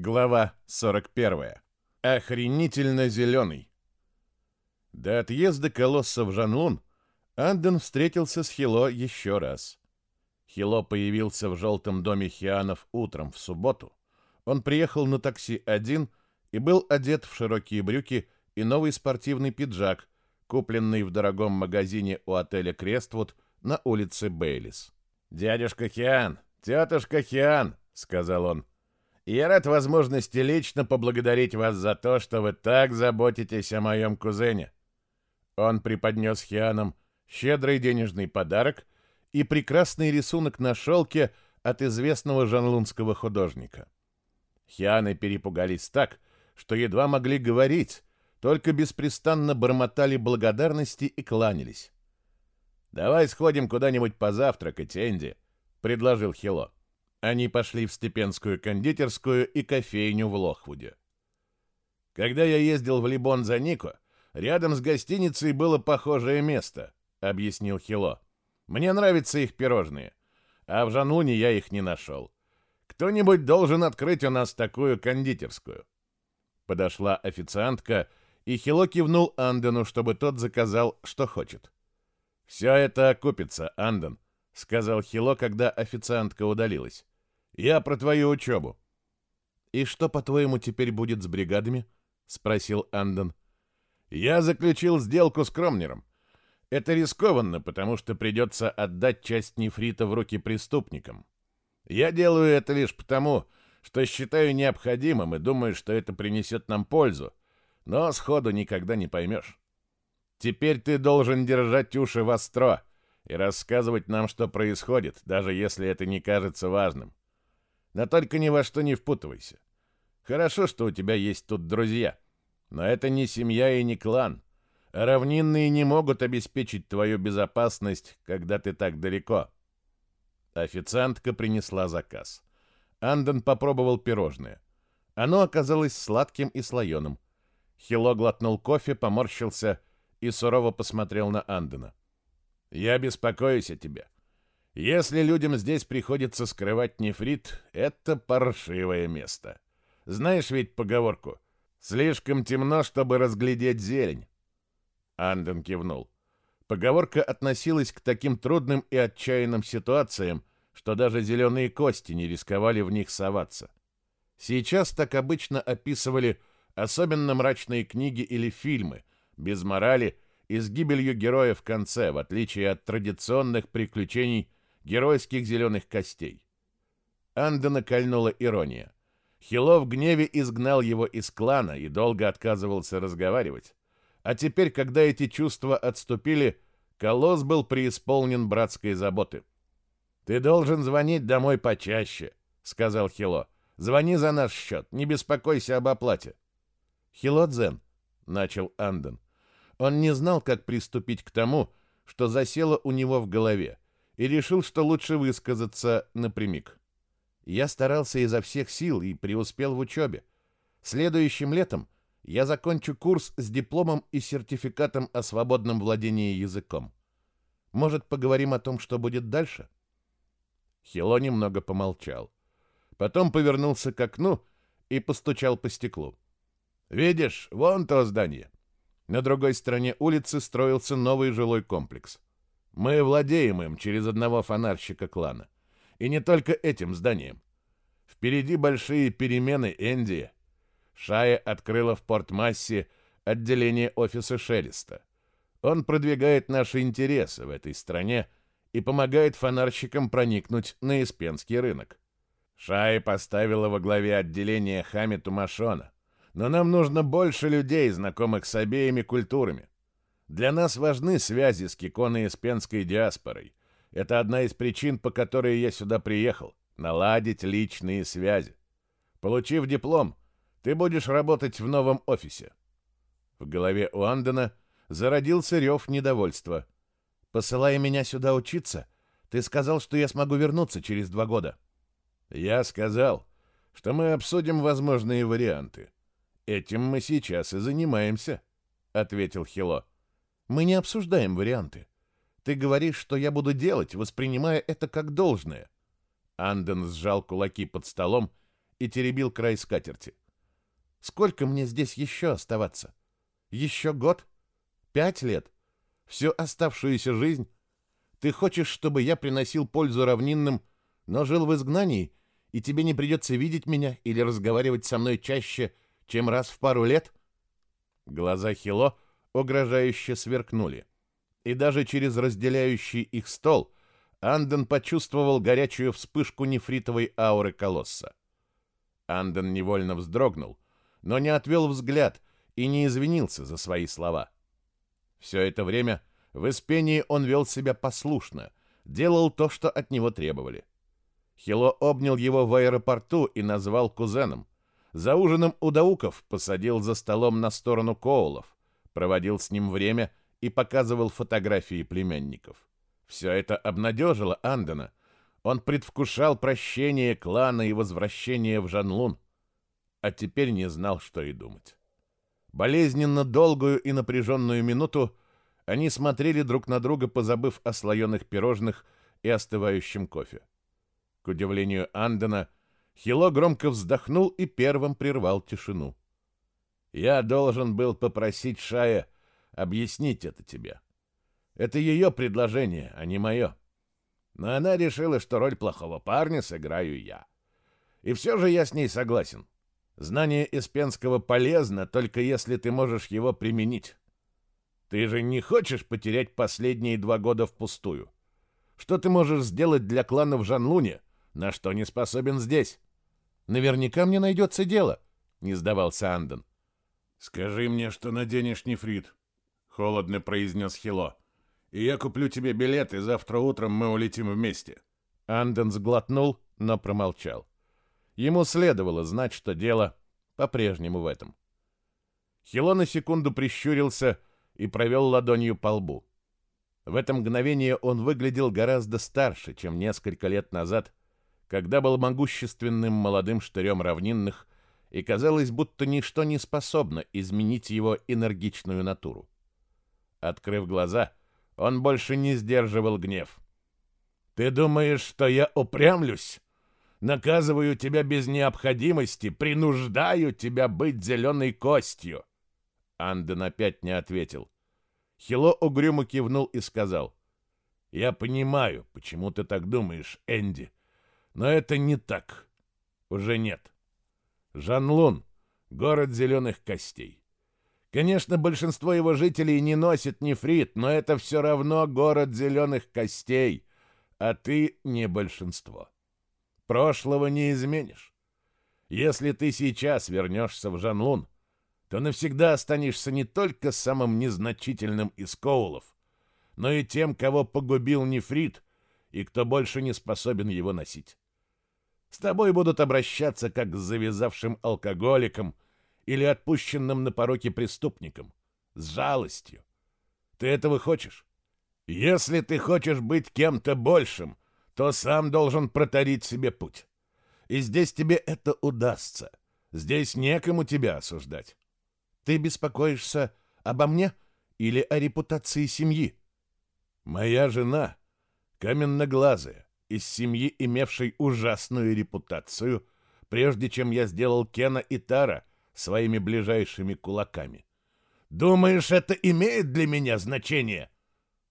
Глава 41. Охренительно зеленый. До отъезда колосса в Жанлун Анден встретился с Хило еще раз. Хило появился в желтом доме Хианов утром в субботу. Он приехал на такси один и был одет в широкие брюки и новый спортивный пиджак, купленный в дорогом магазине у отеля Крествуд на улице Бейлис. «Дядюшка Хиан, тетушка Хиан», — сказал он, — я рад возможности лично поблагодарить вас за то, что вы так заботитесь о моем кузене. Он преподнес Хианам щедрый денежный подарок и прекрасный рисунок на шелке от известного жанлунского художника. Хианы перепугались так, что едва могли говорить, только беспрестанно бормотали благодарности и кланялись. «Давай сходим куда-нибудь позавтракать, Энди», — предложил Хило. Они пошли в Степенскую кондитерскую и кофейню в Лохвуде. Когда я ездил в Либон за Нико, рядом с гостиницей было похожее место, объяснил Хило. Мне нравятся их пирожные, а в Жануне я их не нашел. Кто-нибудь должен открыть у нас такую кондитерскую. Подошла официантка, и Хило кивнул Андену, чтобы тот заказал, что хочет. «Все это окупится, Анден», — сказал Хило, когда официантка удалилась. Я про твою учебу. И что, по-твоему, теперь будет с бригадами? спросил Андон. Я заключил сделку с Кромнером. Это рискованно, потому что придется отдать часть нефрита в руки преступникам. Я делаю это лишь потому, что считаю необходимым и думаю, что это принесет нам пользу, но сходу никогда не поймешь. Теперь ты должен держать уши востро и рассказывать нам, что происходит, даже если это не кажется важным. Да только ни во что не впутывайся. Хорошо, что у тебя есть тут друзья, но это не семья и не клан. А равнинные не могут обеспечить твою безопасность, когда ты так далеко. Официантка принесла заказ. Андон попробовал пирожное. Оно оказалось сладким и слоеным. Хило глотнул кофе, поморщился и сурово посмотрел на Андона. «Я беспокоюсь о тебе. Если людям здесь приходится скрывать нефрит, это паршивое место. Знаешь ведь поговорку «Слишком темно, чтобы разглядеть зелень». Анден кивнул. Поговорка относилась к таким трудным и отчаянным ситуациям, что даже зеленые кости не рисковали в них соваться. Сейчас так обычно описывали особенно мрачные книги или фильмы, без морали и с гибелью героя в конце, в отличие от традиционных приключений геройских зеленых костей. Андена кольнула ирония. Хило в гневе изгнал его из клана и долго отказывался разговаривать. А теперь, когда эти чувства отступили, Колосс был преисполнен братской заботы. «Ты должен звонить домой почаще», — сказал Хило. «Звони за наш счет, не беспокойся об оплате». «Хило Дзен», — начал Анден. Он не знал, как приступить к тому, что засело у него в голове, и решил, что лучше высказаться напрямик. Я старался изо всех сил и преуспел в учебе. Следующим летом я закончу курс с дипломом и сертификатом о свободном владении языком. Может, поговорим о том, что будет дальше? Хило немного помолчал. Потом повернулся к окну и постучал по стеклу. «Видишь, вон то здание». На другой стороне улицы строился новый жилой комплекс. Мы владеем им через одного фонарщика клана. И не только этим зданием. Впереди большие перемены Энди. Шая открыла в Порт-Массе отделение офиса Шелеста. Он продвигает наши интересы в этой стране и помогает фонарщикам проникнуть на Испенский рынок. Шая поставила во главе отделения Хамиту Машона. Но нам нужно больше людей, знакомых с обеими культурами. Для нас важны связи с Киконой и Спенской диаспорой. Это одна из причин, по которой я сюда приехал — наладить личные связи. Получив диплом, ты будешь работать в новом офисе. В голове у Андена зародился рев недовольства. «Посылая меня сюда учиться, ты сказал, что я смогу вернуться через два года». «Я сказал, что мы обсудим возможные варианты. Этим мы сейчас и занимаемся», — ответил Хило. Мы не обсуждаем варианты. Ты говоришь, что я буду делать, воспринимая это как должное. Анден сжал кулаки под столом и теребил край скатерти. Сколько мне здесь еще оставаться? Еще год? Пять лет? Всю оставшуюся жизнь? Ты хочешь, чтобы я приносил пользу равнинным, но жил в изгнании, и тебе не придется видеть меня или разговаривать со мной чаще, чем раз в пару лет?» Глаза Хило угрожающе сверкнули. И даже через разделяющий их стол Анден почувствовал горячую вспышку нефритовой ауры колосса. Анден невольно вздрогнул, но не отвел взгляд и не извинился за свои слова. Все это время в Испении он вел себя послушно, делал то, что от него требовали. Хило обнял его в аэропорту и назвал кузеном. За ужином у Дауков посадил за столом на сторону Коулов, проводил с ним время и показывал фотографии племянников. Все это обнадежило Андена. Он предвкушал прощение клана и возвращение в Жанлун, а теперь не знал, что и думать. Болезненно долгую и напряженную минуту они смотрели друг на друга, позабыв о слоеных пирожных и остывающем кофе. К удивлению Андена, Хило громко вздохнул и первым прервал тишину. «Я должен был попросить Шая объяснить это тебе. Это ее предложение, а не мое. Но она решила, что роль плохого парня сыграю я. И все же я с ней согласен. Знание Испенского полезно, только если ты можешь его применить. Ты же не хочешь потерять последние два года впустую. Что ты можешь сделать для клана в Жанлуне, на что не способен здесь? Наверняка мне найдется дело, не сдавался Андон. Скажи мне, что наденешь нефрит, холодно произнес Хило. И я куплю тебе билет, и завтра утром мы улетим вместе. Андон сглотнул, но промолчал. Ему следовало знать, что дело по-прежнему в этом. Хило на секунду прищурился и провел ладонью по лбу. В это мгновение он выглядел гораздо старше, чем несколько лет назад, когда был могущественным молодым штырем равнинных, и казалось, будто ничто не способно изменить его энергичную натуру. Открыв глаза, он больше не сдерживал гнев. «Ты думаешь, что я упрямлюсь? Наказываю тебя без необходимости, принуждаю тебя быть зеленой костью!» Анден опять не ответил. Хило угрюмо кивнул и сказал. «Я понимаю, почему ты так думаешь, Энди. Но это не так. Уже нет. Жанлун — город зеленых костей. Конечно, большинство его жителей не носит нефрит, но это все равно город зеленых костей, а ты не большинство. Прошлого не изменишь. Если ты сейчас вернешься в Жанлун, то навсегда останешься не только самым незначительным из коулов, но и тем, кого погубил нефрит и кто больше не способен его носить. С тобой будут обращаться как с завязавшим алкоголиком или отпущенным на пороке преступником, с жалостью. Ты этого хочешь? Если ты хочешь быть кем-то большим, то сам должен проторить себе путь. И здесь тебе это удастся. Здесь некому тебя осуждать. Ты беспокоишься обо мне или о репутации семьи? Моя жена каменноглазая, из семьи, имевшей ужасную репутацию, прежде чем я сделал Кена и Тара своими ближайшими кулаками. Думаешь, это имеет для меня значение?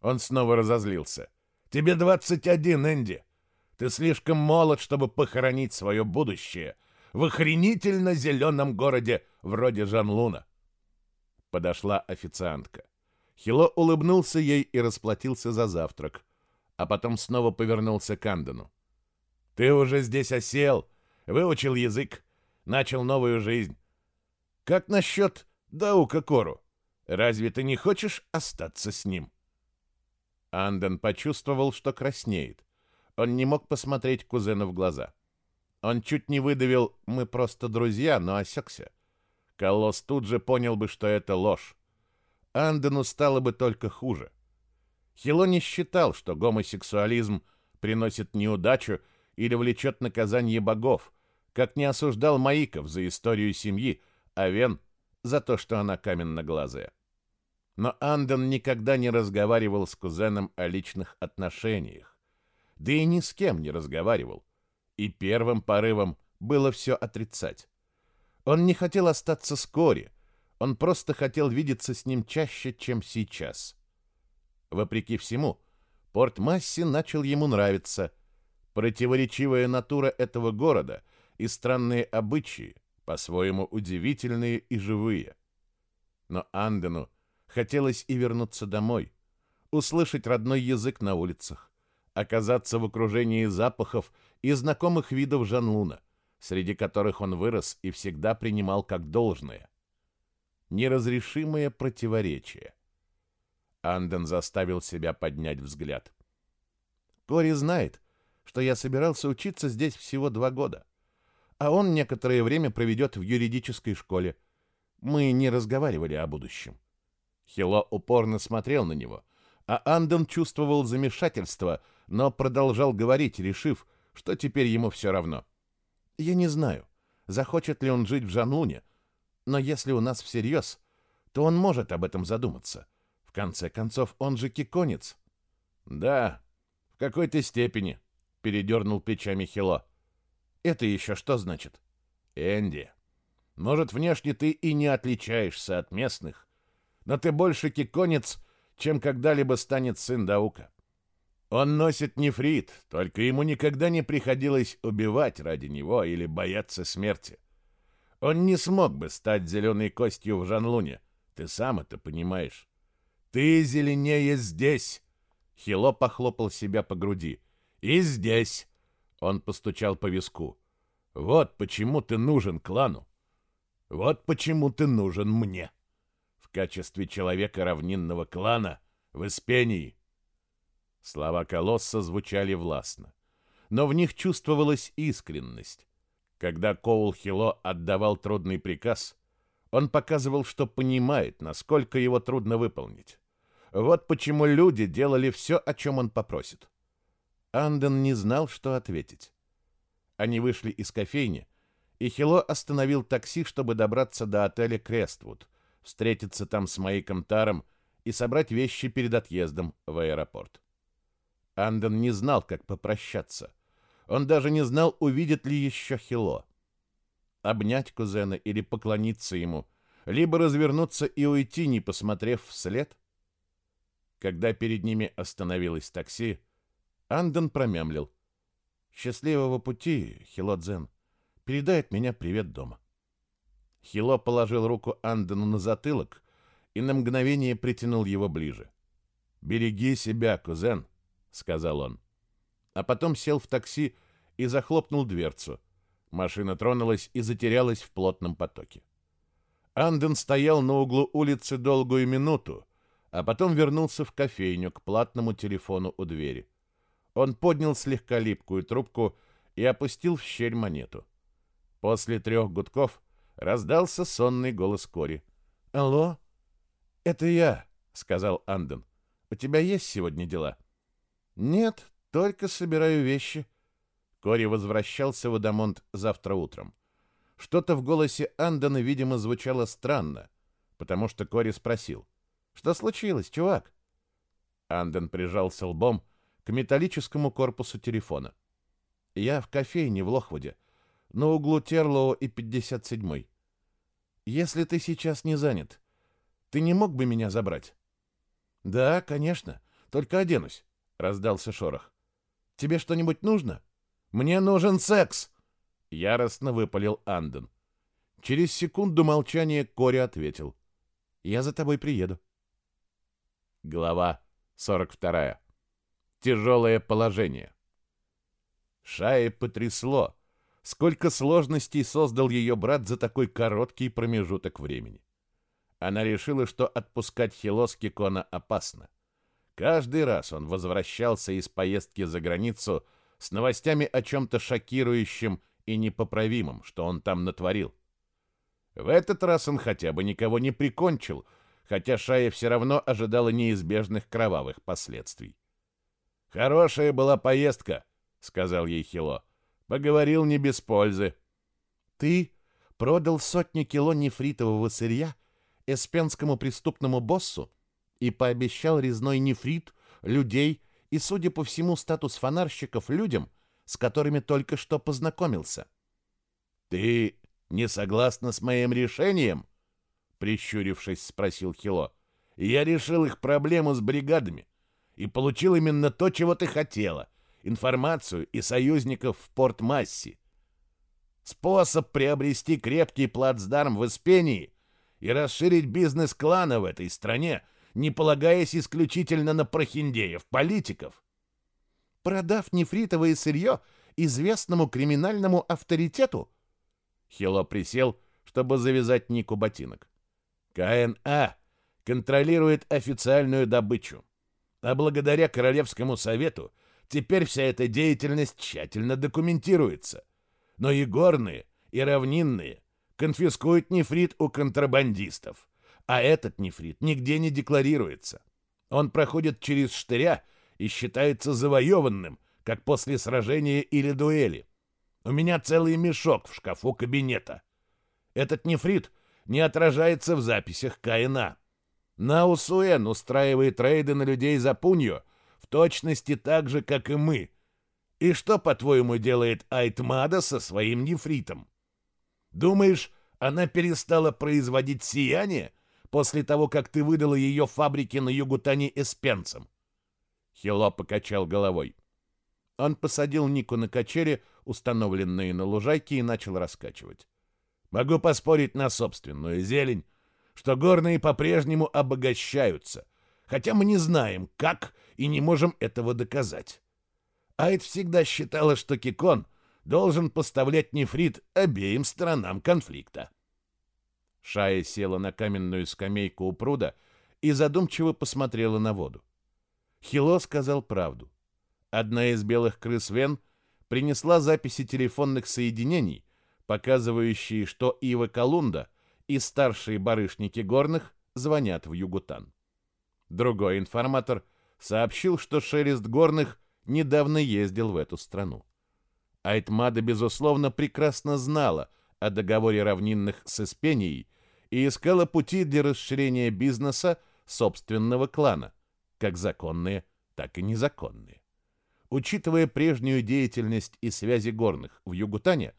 Он снова разозлился. Тебе 21, Энди. Ты слишком молод, чтобы похоронить свое будущее в охренительно зеленом городе вроде Жанлуна. Подошла официантка. Хило улыбнулся ей и расплатился за завтрак, а потом снова повернулся к Андону. «Ты уже здесь осел, выучил язык, начал новую жизнь. Как насчет Даука Кору? Разве ты не хочешь остаться с ним?» Андон почувствовал, что краснеет. Он не мог посмотреть кузену в глаза. Он чуть не выдавил «мы просто друзья», но осекся. Колосс тут же понял бы, что это ложь. Андену стало бы только хуже. Хило не считал, что гомосексуализм приносит неудачу или влечет наказание богов, как не осуждал Маиков за историю семьи, а Вен за то, что она каменноглазая. Но Анден никогда не разговаривал с кузеном о личных отношениях. Да и ни с кем не разговаривал. И первым порывом было все отрицать. Он не хотел остаться с Кори, он просто хотел видеться с ним чаще, чем сейчас. Вопреки всему, Порт Масси начал ему нравиться. Противоречивая натура этого города и странные обычаи, по-своему удивительные и живые. Но Андену хотелось и вернуться домой, услышать родной язык на улицах, оказаться в окружении запахов и знакомых видов Жанлуна, среди которых он вырос и всегда принимал как должное. Неразрешимое противоречие. Анден заставил себя поднять взгляд. Кори знает, что я собирался учиться здесь всего два года, а он некоторое время проведет в юридической школе. Мы не разговаривали о будущем. Хило упорно смотрел на него, а Анден чувствовал замешательство, но продолжал говорить, решив, что теперь ему все равно. «Я не знаю, захочет ли он жить в Жанлуне, но если у нас всерьез, то он может об этом задуматься. Конце концов, он же киконец». «Да, в какой-то степени», — передернул плечами Хило. «Это еще что значит?» «Энди, может, внешне ты и не отличаешься от местных, но ты больше киконец, чем когда-либо станет сын Даука. Он носит нефрит, только ему никогда не приходилось убивать ради него или бояться смерти. Он не смог бы стать зеленой костью в Жанлуне, ты сам это понимаешь. Ты зеленее здесь. Хило похлопал себя по груди. И здесь. Он постучал по виску. Вот почему ты нужен клану. Вот почему ты нужен мне в качестве человека равнинного клана в Испении. Слова колосса звучали властно, но в них чувствовалась искренность. Когда Коул Хило отдавал трудный приказ, он показывал, что понимает, насколько его трудно выполнить. Вот почему люди делали все, о чем он попросит. Анден не знал, что ответить. Они вышли из кофейни, и Хило остановил такси, чтобы добраться до отеля Крествуд, встретиться там с Маиком Таром и собрать вещи перед отъездом в аэропорт. Анден не знал, как попрощаться. Он даже не знал, увидит ли еще Хило. Обнять кузена или поклониться ему, либо развернуться и уйти, не посмотрев вслед. Когда перед ними остановилось такси, Анден промямлил. «Счастливого пути, Хило-дзен. Передай от меня привет дома». Хило положил руку Андену на затылок и на мгновение притянул его ближе. «Береги себя, кузен», — сказал он. А потом сел в такси и захлопнул дверцу. Машина тронулась и затерялась в плотном потоке. Анден стоял на углу улицы долгую минуту, а потом вернулся в кофейню к платному телефону у двери. Он поднял слегка липкую трубку и опустил в щель монету. После трех гудков раздался сонный голос Кори. «Алло? Это я», — сказал Анден. «У тебя есть сегодня дела?» «Нет, только собираю вещи». Кори возвращался в Адамонт завтра утром. Что-то в голосе Андена, видимо, звучало странно, потому что Кори спросил. «Что случилось, чувак?» Анден прижался лбом к металлическому корпусу телефона. «Я в кофейне в Лохвуде на углу Терлоу и 57-й. Если ты сейчас не занят, ты не мог бы меня забрать? Да, конечно, только оденусь, раздался шорох. Тебе что-нибудь нужно? Мне нужен секс, яростно выпалил Анден. Через секунду молчания Кори ответил: Я за тобой приеду. Глава 42. Тяжелое положение. Шае потрясло, сколько сложностей создал ее брат за такой короткий промежуток времени. Она решила, что отпускать Хилоски Кона опасно. Каждый раз он возвращался из поездки за границу с новостями о чем-то шокирующем и непоправимом, что он там натворил. В этот раз он хотя бы никого не прикончил, хотя Шая все равно ожидала неизбежных кровавых последствий. «Хорошая была поездка», — сказал ей Хило. Поговорил не без пользы. Ты продал сотни кило нефритового сырья эспенскому преступному боссу и пообещал резной нефрит, людей и, судя по всему, статус фонарщиков людям, с которыми только что познакомился. Ты не согласна с моим решением? Прищурившись, спросил Хило. Я решил их проблему с бригадами и получил именно то, чего ты хотела — информацию и союзников в Порт-Масси. Способ приобрести крепкий плацдарм в Испении и расширить бизнес клана в этой стране, не полагаясь исключительно на прохиндеев, политиков. Продав нефритовое сырье известному криминальному авторитету? Хило присел, чтобы завязать Нику ботинок. КНА контролирует официальную добычу, а благодаря Королевскому совету теперь вся эта деятельность тщательно документируется. Но и горные, и равнинные конфискуют нефрит у контрабандистов, а этот нефрит нигде не декларируется. Он проходит через штыря и считается завоеванным, как после сражения или дуэли. У меня целый мешок в шкафу кабинета. Этот нефрит не отражается в записях КНА. Наусуэн устраивает рейды на людей за пунью в точности так же, как и мы. И что, по-твоему, делает Айтмада со своим нефритом? Думаешь, она перестала производить сияние после того, как ты выдала ее фабрике на Югутане эспенцам? Хило покачал головой. Он посадил Нику на качели, установленные на лужайке, и начал раскачивать. Могу поспорить на собственную зелень, что горные по-прежнему обогащаются, хотя мы не знаем, как, и не можем этого доказать. Айд всегда считала, что Кикон должен поставлять нефрит обеим сторонам конфликта. Шая села на каменную скамейку у пруда и задумчиво посмотрела на воду. Хило сказал правду. Одна из белых крыс Вен принесла записи телефонных соединений, показывающие, что Ива Колунда — и старшие барышники горных звонят в Югутан. Другой информатор сообщил, что шелест горных недавно ездил в эту страну. Айтмада, безусловно, прекрасно знала о договоре равнинных с Испенией и искала пути для расширения бизнеса собственного клана, как законные, так и незаконные. Учитывая прежнюю деятельность и связи горных в Югутане,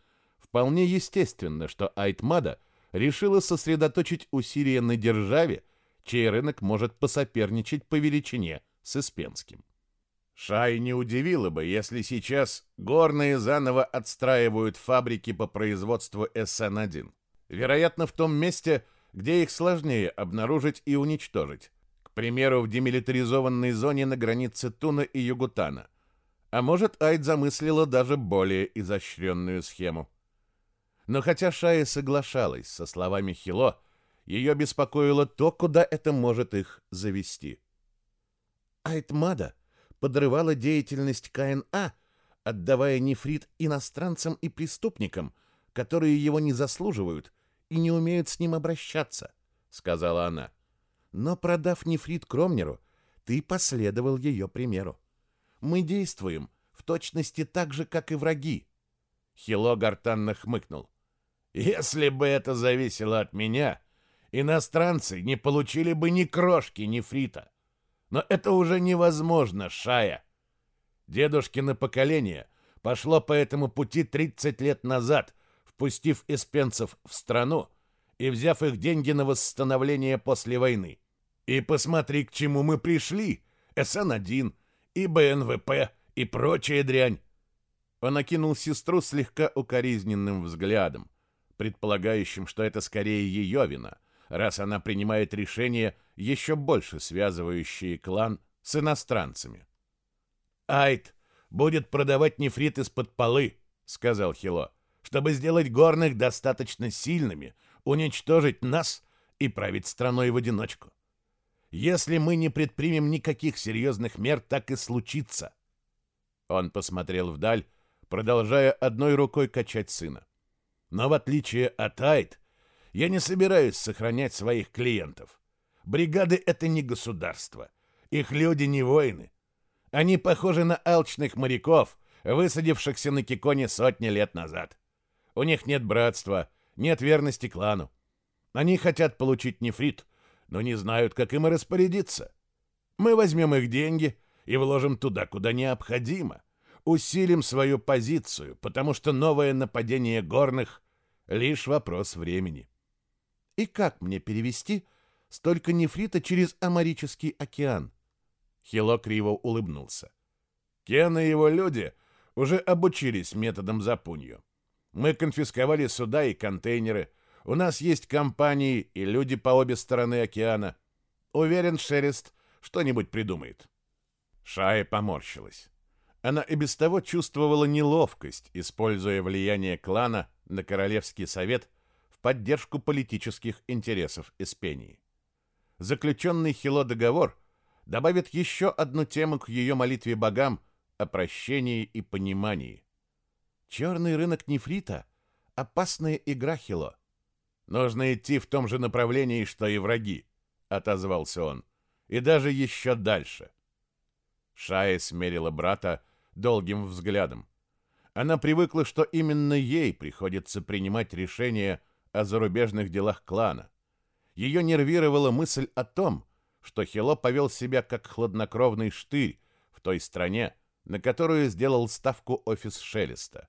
вполне естественно, что Айтмада – решила сосредоточить усилия на державе, чей рынок может посоперничать по величине с Испенским. Шай не удивило бы, если сейчас горные заново отстраивают фабрики по производству СН-1. Вероятно, в том месте, где их сложнее обнаружить и уничтожить. К примеру, в демилитаризованной зоне на границе Туна и Югутана. А может, Айд замыслила даже более изощренную схему. Но хотя Шая соглашалась со словами Хило, ее беспокоило то, куда это может их завести. Айтмада подрывала деятельность КНА, отдавая нефрит иностранцам и преступникам, которые его не заслуживают и не умеют с ним обращаться, сказала она. Но продав нефрит Кромнеру, ты последовал ее примеру. Мы действуем в точности так же, как и враги. Хило гортанно хмыкнул. Если бы это зависело от меня, иностранцы не получили бы ни крошки нефрита. Но это уже невозможно, Шая. Дедушкино поколение пошло по этому пути 30 лет назад, впустив эспенцев в страну и взяв их деньги на восстановление после войны. И посмотри, к чему мы пришли. СН-1 и БНВП и прочая дрянь. Он окинул сестру слегка укоризненным взглядом предполагающим, что это скорее ее вина, раз она принимает решения, еще больше связывающие клан с иностранцами. «Айт будет продавать нефрит из-под полы», — сказал Хило, «чтобы сделать горных достаточно сильными, уничтожить нас и править страной в одиночку. Если мы не предпримем никаких серьезных мер, так и случится». Он посмотрел вдаль, продолжая одной рукой качать сына. Но в отличие от Айт, я не собираюсь сохранять своих клиентов. Бригады — это не государство. Их люди не воины. Они похожи на алчных моряков, высадившихся на Киконе сотни лет назад. У них нет братства, нет верности клану. Они хотят получить нефрит, но не знают, как им распорядиться. Мы возьмем их деньги и вложим туда, куда необходимо усилим свою позицию, потому что новое нападение горных Лишь вопрос времени. И как мне перевести столько нефрита через Амарический океан? Хило криво улыбнулся. Кен и его люди уже обучились методам запунью. Мы конфисковали суда и контейнеры. У нас есть компании и люди по обе стороны океана. Уверен, Шерест что-нибудь придумает. Шая поморщилась. Она и без того чувствовала неловкость, используя влияние клана на Королевский совет в поддержку политических интересов Испении. Заключенный Хило договор добавит еще одну тему к ее молитве богам о прощении и понимании. Черный рынок нефрита — опасная игра Хило. Нужно идти в том же направлении, что и враги, — отозвался он, — и даже еще дальше. Шая смерила брата долгим взглядом. Она привыкла, что именно ей приходится принимать решения о зарубежных делах клана. Ее нервировала мысль о том, что Хило повел себя как хладнокровный штырь в той стране, на которую сделал ставку офис Шелеста.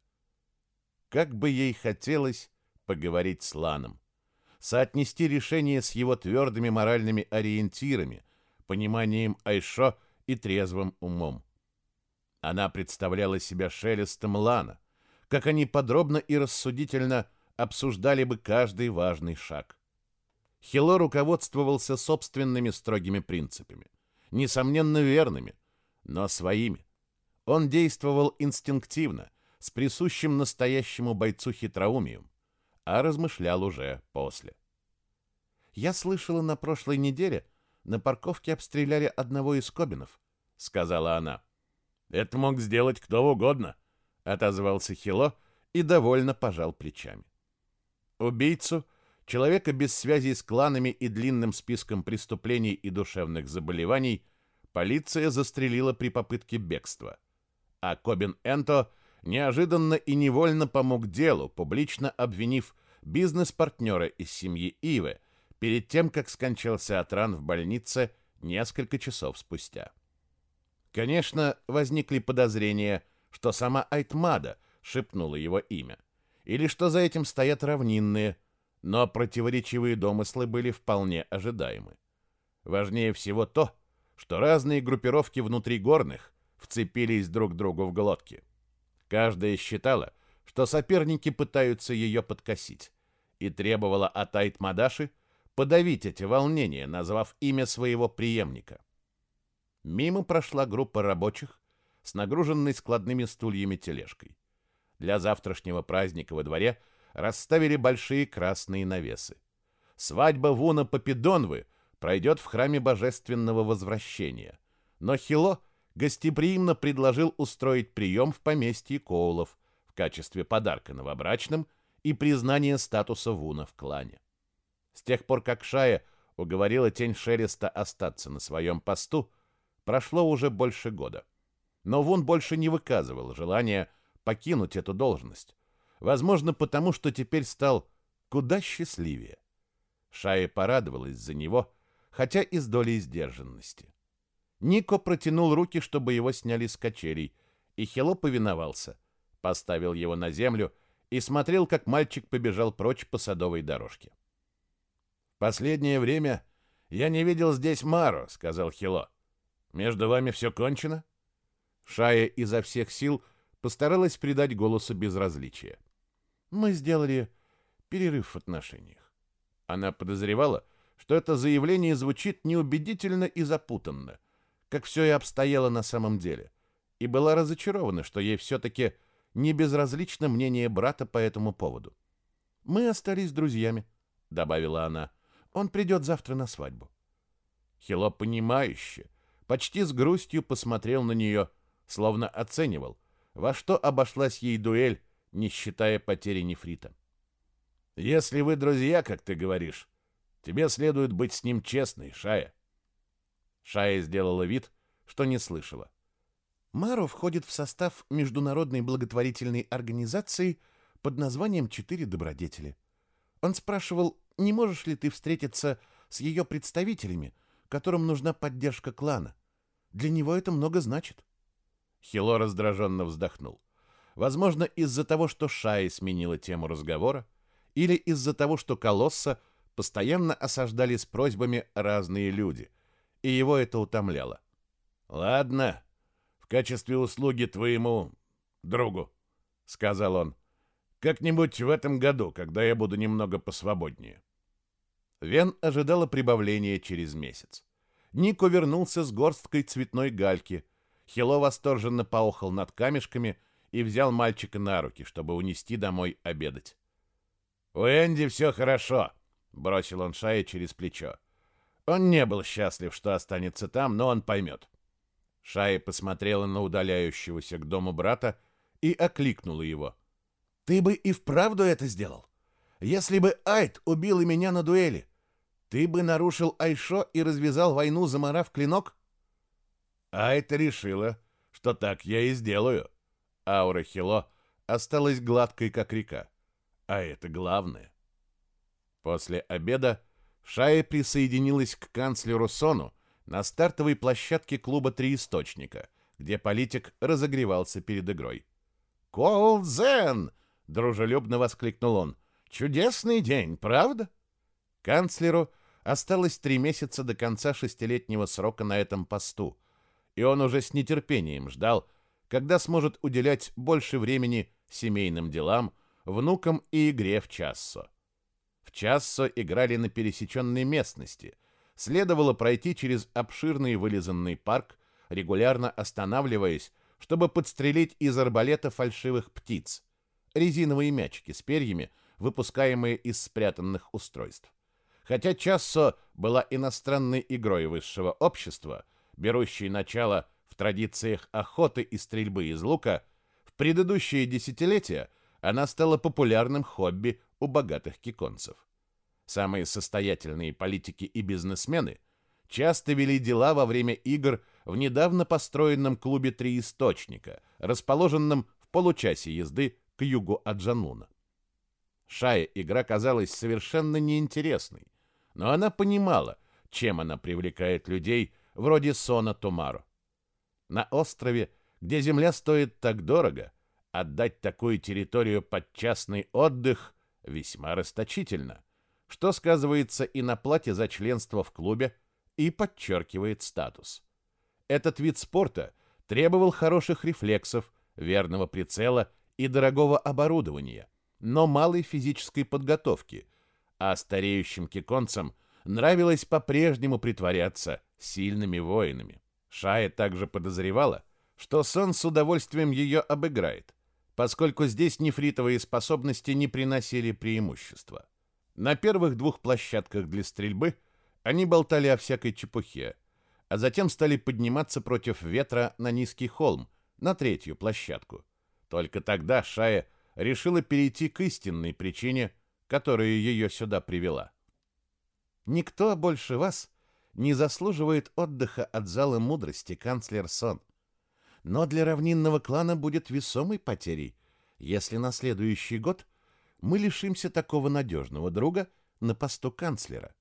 Как бы ей хотелось поговорить с Ланом, соотнести решение с его твердыми моральными ориентирами, пониманием Айшо и трезвым умом. Она представляла себя шелестом Лана, как они подробно и рассудительно обсуждали бы каждый важный шаг. Хило руководствовался собственными строгими принципами, несомненно верными, но своими. Он действовал инстинктивно, с присущим настоящему бойцу хитроумием, а размышлял уже после. «Я слышала на прошлой неделе, на парковке обстреляли одного из кобинов», — сказала она. Это мог сделать кто угодно, отозвался Хило и довольно пожал плечами. Убийцу, человека без связи с кланами и длинным списком преступлений и душевных заболеваний, полиция застрелила при попытке бегства. А Кобин Энто неожиданно и невольно помог делу, публично обвинив бизнес-партнера из семьи Ивы перед тем, как скончался от ран в больнице несколько часов спустя. Конечно, возникли подозрения, что сама Айтмада шепнула его имя, или что за этим стоят равнинные, но противоречивые домыслы были вполне ожидаемы. Важнее всего то, что разные группировки внутри горных вцепились друг другу в глотки. Каждая считала, что соперники пытаются ее подкосить, и требовала от Айтмадаши подавить эти волнения, назвав имя своего преемника. Мимо прошла группа рабочих с нагруженной складными стульями тележкой. Для завтрашнего праздника во дворе расставили большие красные навесы. Свадьба Вуна Попидонвы пройдет в храме Божественного Возвращения, но Хило гостеприимно предложил устроить прием в поместье Коулов в качестве подарка новобрачным и признания статуса Вуна в клане. С тех пор, как Шая уговорила тень Шереста остаться на своем посту, Прошло уже больше года. Но Вун больше не выказывал желания покинуть эту должность. Возможно, потому что теперь стал куда счастливее. Шая порадовалась за него, хотя и с долей сдержанности. Нико протянул руки, чтобы его сняли с качелей, и Хело повиновался, поставил его на землю и смотрел, как мальчик побежал прочь по садовой дорожке. «В последнее время я не видел здесь Мару», — сказал Хило. Между вами все кончено?» Шая изо всех сил постаралась придать голосу безразличие. «Мы сделали перерыв в отношениях». Она подозревала, что это заявление звучит неубедительно и запутанно, как все и обстояло на самом деле, и была разочарована, что ей все-таки не безразлично мнение брата по этому поводу. «Мы остались друзьями», — добавила она. «Он придет завтра на свадьбу». Хило понимающе, почти с грустью посмотрел на нее, словно оценивал, во что обошлась ей дуэль, не считая потери нефрита. «Если вы друзья, как ты говоришь, тебе следует быть с ним честной, Шая». Шая сделала вид, что не слышала. Маро входит в состав международной благотворительной организации под названием «Четыре добродетели». Он спрашивал, не можешь ли ты встретиться с ее представителями, которым нужна поддержка клана. Для него это много значит. Хило раздраженно вздохнул. Возможно, из-за того, что Шай сменила тему разговора, или из-за того, что колосса постоянно осаждали с просьбами разные люди, и его это утомляло. «Ладно, в качестве услуги твоему другу», — сказал он. «Как-нибудь в этом году, когда я буду немного посвободнее». Вен ожидала прибавления через месяц. Нико вернулся с горсткой цветной гальки. Хило восторженно поохал над камешками и взял мальчика на руки, чтобы унести домой обедать. «У Энди все хорошо», — бросил он Шае через плечо. Он не был счастлив, что останется там, но он поймет. Шая посмотрела на удаляющегося к дому брата и окликнула его. «Ты бы и вправду это сделал? Если бы Айт убил меня на дуэли, ты бы нарушил Айшо и развязал войну, заморав клинок?» Айт решила, что так я и сделаю. Аура Хило осталась гладкой, как река. А это главное. После обеда Шая присоединилась к канцлеру Сону на стартовой площадке клуба «Три источника», где политик разогревался перед игрой. «Колдзен!» — дружелюбно воскликнул он. «Чудесный день, правда?» Канцлеру осталось три месяца до конца шестилетнего срока на этом посту, и он уже с нетерпением ждал, когда сможет уделять больше времени семейным делам, внукам и игре в чассо. В Чассо играли на пересеченной местности. Следовало пройти через обширный вылизанный парк, регулярно останавливаясь, чтобы подстрелить из арбалета фальшивых птиц. Резиновые мячики с перьями, выпускаемые из спрятанных устройств. Хотя Чассо была иностранной игрой высшего общества, берущей начало в традициях охоты и стрельбы из лука, в предыдущие десятилетия она стала популярным хобби у богатых киконцев. Самые состоятельные политики и бизнесмены часто вели дела во время игр в недавно построенном клубе «Три источника», расположенном в получасе езды к югу от Джануна. Шая игра казалась совершенно неинтересной, но она понимала, чем она привлекает людей вроде Сона Тумаро. На острове, где земля стоит так дорого, отдать такую территорию под частный отдых весьма расточительно, что сказывается и на плате за членство в клубе и подчеркивает статус. Этот вид спорта требовал хороших рефлексов, верного прицела и дорогого оборудования, но малой физической подготовки, а стареющим киконцам нравилось по-прежнему притворяться сильными воинами. Шая также подозревала, что Сон с удовольствием ее обыграет, поскольку здесь нефритовые способности не приносили преимущества. На первых двух площадках для стрельбы они болтали о всякой чепухе, а затем стали подниматься против ветра на низкий холм, на третью площадку. Только тогда Шая решила перейти к истинной причине, которая ее сюда привела. «Никто больше вас не заслуживает отдыха от зала мудрости, канцлер Сон но для равнинного клана будет весомой потерей, если на следующий год мы лишимся такого надежного друга на посту канцлера.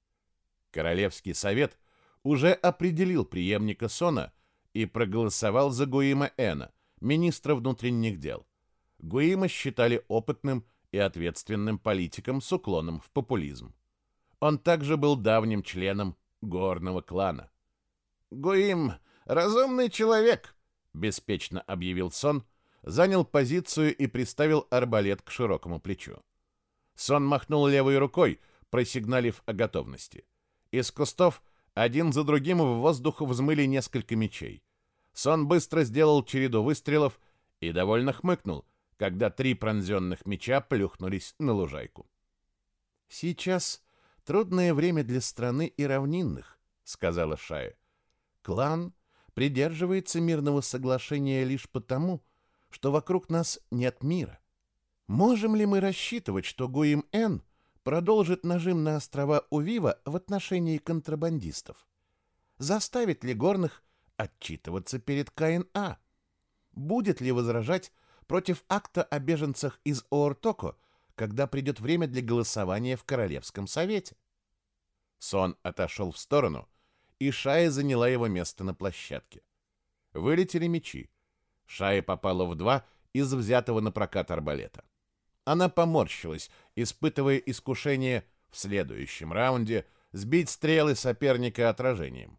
Королевский совет уже определил преемника Сона и проголосовал за Гуима Эна, министра внутренних дел. Гуима считали опытным и ответственным политиком с уклоном в популизм. Он также был давним членом горного клана. «Гуим — разумный человек», беспечно объявил Сон, занял позицию и приставил арбалет к широкому плечу. Сон махнул левой рукой, просигналив о готовности. Из кустов один за другим в воздух взмыли несколько мечей. Сон быстро сделал череду выстрелов и довольно хмыкнул, когда три пронзенных меча плюхнулись на лужайку. «Сейчас трудное время для страны и равнинных», — сказала Шая. «Клан придерживается мирного соглашения лишь потому, что вокруг нас нет мира. Можем ли мы рассчитывать, что Гуим-Эн продолжит нажим на острова Увива в отношении контрабандистов? Заставит ли горных отчитываться перед КНА? Будет ли возражать против акта о беженцах из Оортоко, когда придет время для голосования в Королевском совете? Сон отошел в сторону и Шая заняла его место на площадке. Вылетели мечи. Шая попала в два из взятого на прокат арбалета. Она поморщилась, испытывая искушение в следующем раунде сбить стрелы соперника отражением.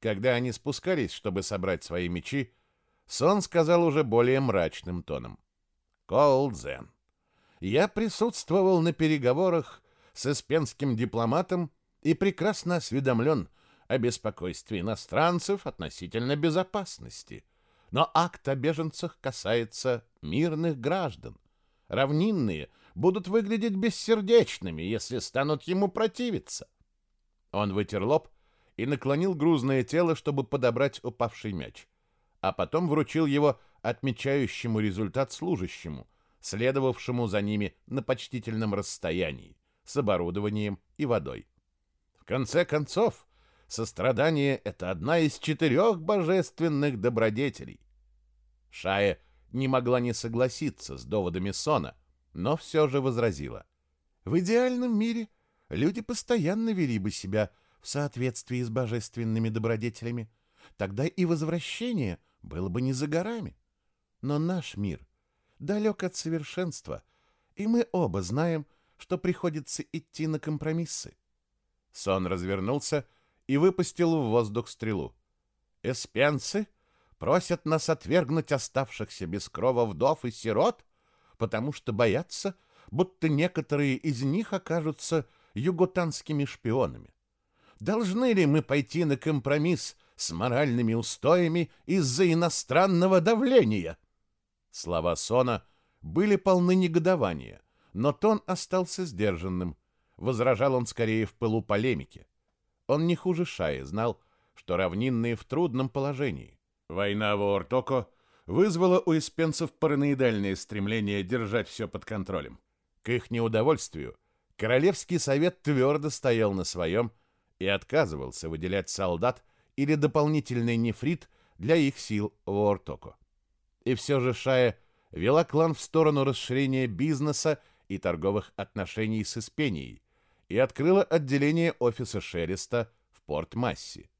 Когда они спускались, чтобы собрать свои мечи, Сон сказал уже более мрачным тоном. «Колдзен, я присутствовал на переговорах с испенским дипломатом и прекрасно осведомлен о беспокойстве иностранцев относительно безопасности. Но акт о беженцах касается мирных граждан. Равнинные будут выглядеть бессердечными, если станут ему противиться. Он вытер лоб и наклонил грузное тело, чтобы подобрать упавший мяч, а потом вручил его отмечающему результат служащему, следовавшему за ними на почтительном расстоянии, с оборудованием и водой. В конце концов, сострадание — это одна из четырех божественных добродетелей. Шая не могла не согласиться с доводами Сона, но все же возразила. В идеальном мире люди постоянно вели бы себя в соответствии с божественными добродетелями. Тогда и возвращение было бы не за горами. Но наш мир далек от совершенства, и мы оба знаем, что приходится идти на компромиссы. Сон развернулся и выпустил в воздух стрелу. Эспенцы просят нас отвергнуть оставшихся без крова вдов и сирот, потому что боятся, будто некоторые из них окажутся юготанскими шпионами. Должны ли мы пойти на компромисс с моральными устоями из-за иностранного давления? Слова Сона были полны негодования, но тон остался сдержанным. Возражал он скорее в пылу полемики. Он не хуже Шаи знал, что равнинные в трудном положении. Война в Ортоко вызвала у испенцев параноидальное стремление держать все под контролем. К их неудовольствию Королевский совет твердо стоял на своем и отказывался выделять солдат или дополнительный нефрит для их сил в Ортоко. И все же Шая вела клан в сторону расширения бизнеса и торговых отношений с Испенией и открыла отделение офиса Шереста в Порт-Масси.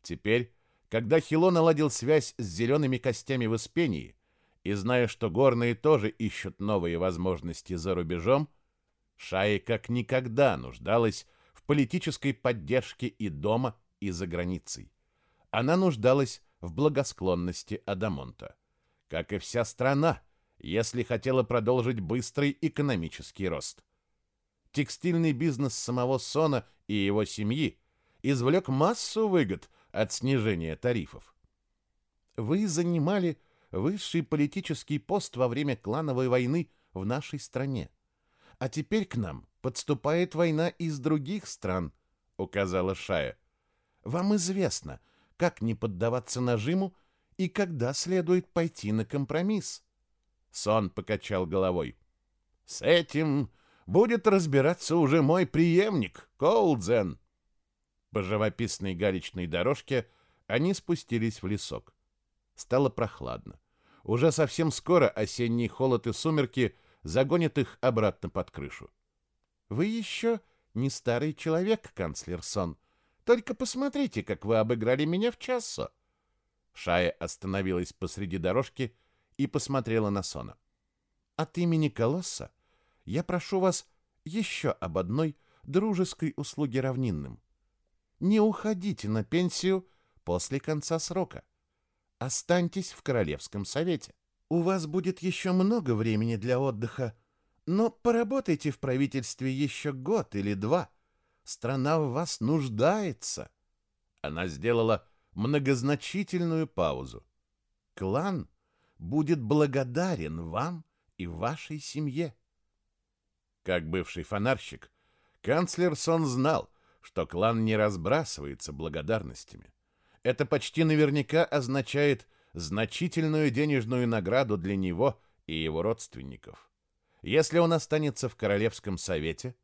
Теперь, когда Хило наладил связь с зелеными костями в Испении и зная, что горные тоже ищут новые возможности за рубежом, Шая как никогда нуждалась в политической поддержке и дома, и за границей. Она нуждалась в благосклонности Адамонта как и вся страна, если хотела продолжить быстрый экономический рост. Текстильный бизнес самого Сона и его семьи извлек массу выгод от снижения тарифов. Вы занимали высший политический пост во время клановой войны в нашей стране. А теперь к нам подступает война из других стран, указала Шая. Вам известно, как не поддаваться нажиму и когда следует пойти на компромисс. Сон покачал головой. С этим будет разбираться уже мой преемник, Колдзен. По живописной галечной дорожке они спустились в лесок. Стало прохладно. Уже совсем скоро осенний холод и сумерки загонят их обратно под крышу. Вы еще не старый человек, канцлер Сон. Только посмотрите, как вы обыграли меня в чассо. Шая остановилась посреди дорожки и посмотрела на Сона. «От имени Колосса я прошу вас еще об одной дружеской услуге равнинным. Не уходите на пенсию после конца срока. Останьтесь в Королевском совете. У вас будет еще много времени для отдыха, но поработайте в правительстве еще год или два. Страна в вас нуждается». Она сделала многозначительную паузу. Клан будет благодарен вам и вашей семье. Как бывший фонарщик, канцлер Сон знал, что клан не разбрасывается благодарностями. Это почти наверняка означает значительную денежную награду для него и его родственников. Если он останется в Королевском совете,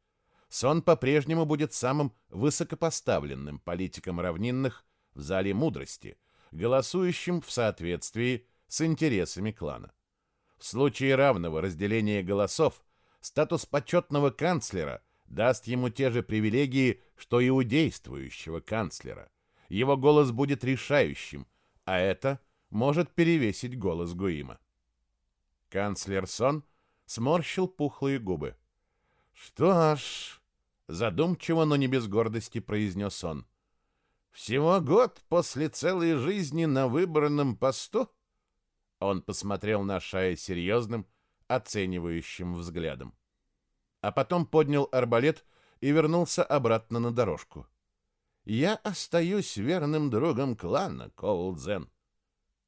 Сон по-прежнему будет самым высокопоставленным политиком равнинных в зале мудрости, голосующим в соответствии с интересами клана. В случае равного разделения голосов статус почетного канцлера даст ему те же привилегии, что и у действующего канцлера. Его голос будет решающим, а это может перевесить голос Гуима. Канцлер Сон сморщил пухлые губы. «Что ж...» — задумчиво, но не без гордости произнес он. «Всего год после целой жизни на выбранном посту?» Он посмотрел на Шая серьезным, оценивающим взглядом. А потом поднял арбалет и вернулся обратно на дорожку. «Я остаюсь верным другом клана, Коулдзен,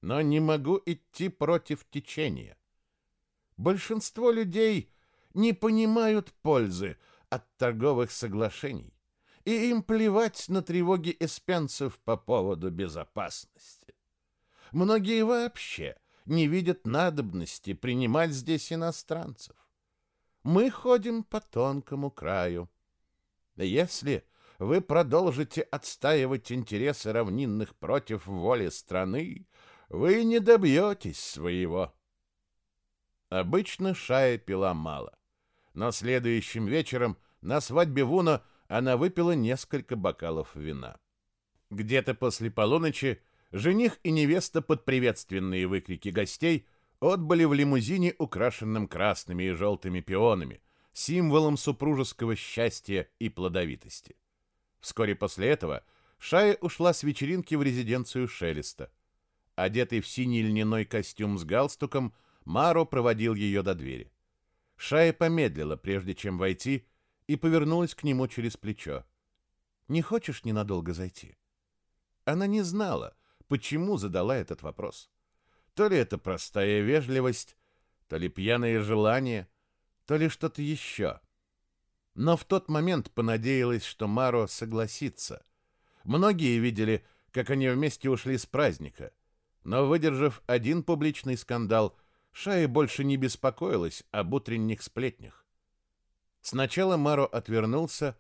но не могу идти против течения. Большинство людей не понимают пользы от торговых соглашений, и им плевать на тревоги эспенцев по поводу безопасности. Многие вообще не видят надобности принимать здесь иностранцев. Мы ходим по тонкому краю. Если вы продолжите отстаивать интересы равнинных против воли страны, вы не добьетесь своего. Обычно Шая пила мало, но следующим вечером на свадьбе Вуна она выпила несколько бокалов вина. Где-то после полуночи жених и невеста под приветственные выкрики гостей отбыли в лимузине, украшенном красными и желтыми пионами, символом супружеского счастья и плодовитости. Вскоре после этого Шая ушла с вечеринки в резиденцию Шелеста. Одетый в синий льняной костюм с галстуком, Маро проводил ее до двери. Шая помедлила, прежде чем войти, и повернулась к нему через плечо. «Не хочешь ненадолго зайти?» Она не знала, почему задала этот вопрос. То ли это простая вежливость, то ли пьяное желание, то ли что-то еще. Но в тот момент понадеялась, что Маро согласится. Многие видели, как они вместе ушли с праздника, но, выдержав один публичный скандал, Шая больше не беспокоилась об утренних сплетнях. Сначала Маро отвернулся,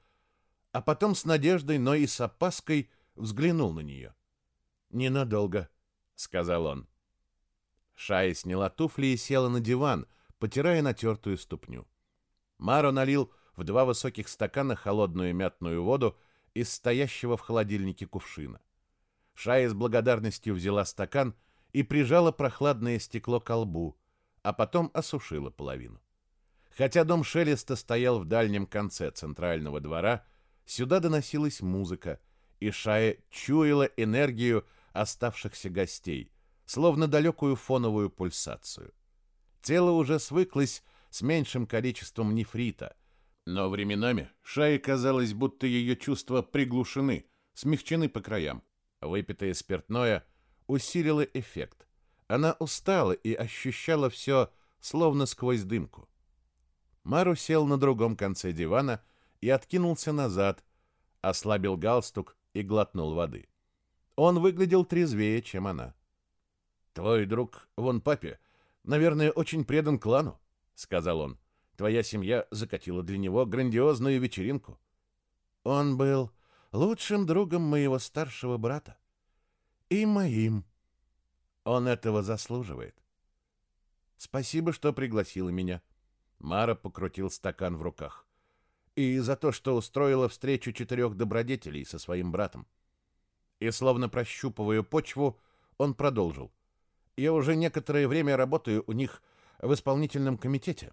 а потом с надеждой, но и с опаской взглянул на нее. «Ненадолго», — сказал он. Шая сняла туфли и села на диван, потирая натертую ступню. Маро налил в два высоких стакана холодную мятную воду из стоящего в холодильнике кувшина. Шая с благодарностью взяла стакан и прижала прохладное стекло к лбу, а потом осушила половину. Хотя дом Шелеста стоял в дальнем конце центрального двора, сюда доносилась музыка, и Шая чуяла энергию оставшихся гостей, словно далекую фоновую пульсацию. Тело уже свыклось с меньшим количеством нефрита, но временами Шае казалось, будто ее чувства приглушены, смягчены по краям. Выпитое спиртное усилило эффект. Она устала и ощущала все, словно сквозь дымку. Мару сел на другом конце дивана и откинулся назад, ослабил галстук и глотнул воды. Он выглядел трезвее, чем она. «Твой друг, вон папе, наверное, очень предан клану», — сказал он. «Твоя семья закатила для него грандиозную вечеринку». «Он был лучшим другом моего старшего брата. И моим», он этого заслуживает. Спасибо, что пригласила меня. Мара покрутил стакан в руках. И за то, что устроила встречу четырех добродетелей со своим братом. И словно прощупывая почву, он продолжил. Я уже некоторое время работаю у них в исполнительном комитете.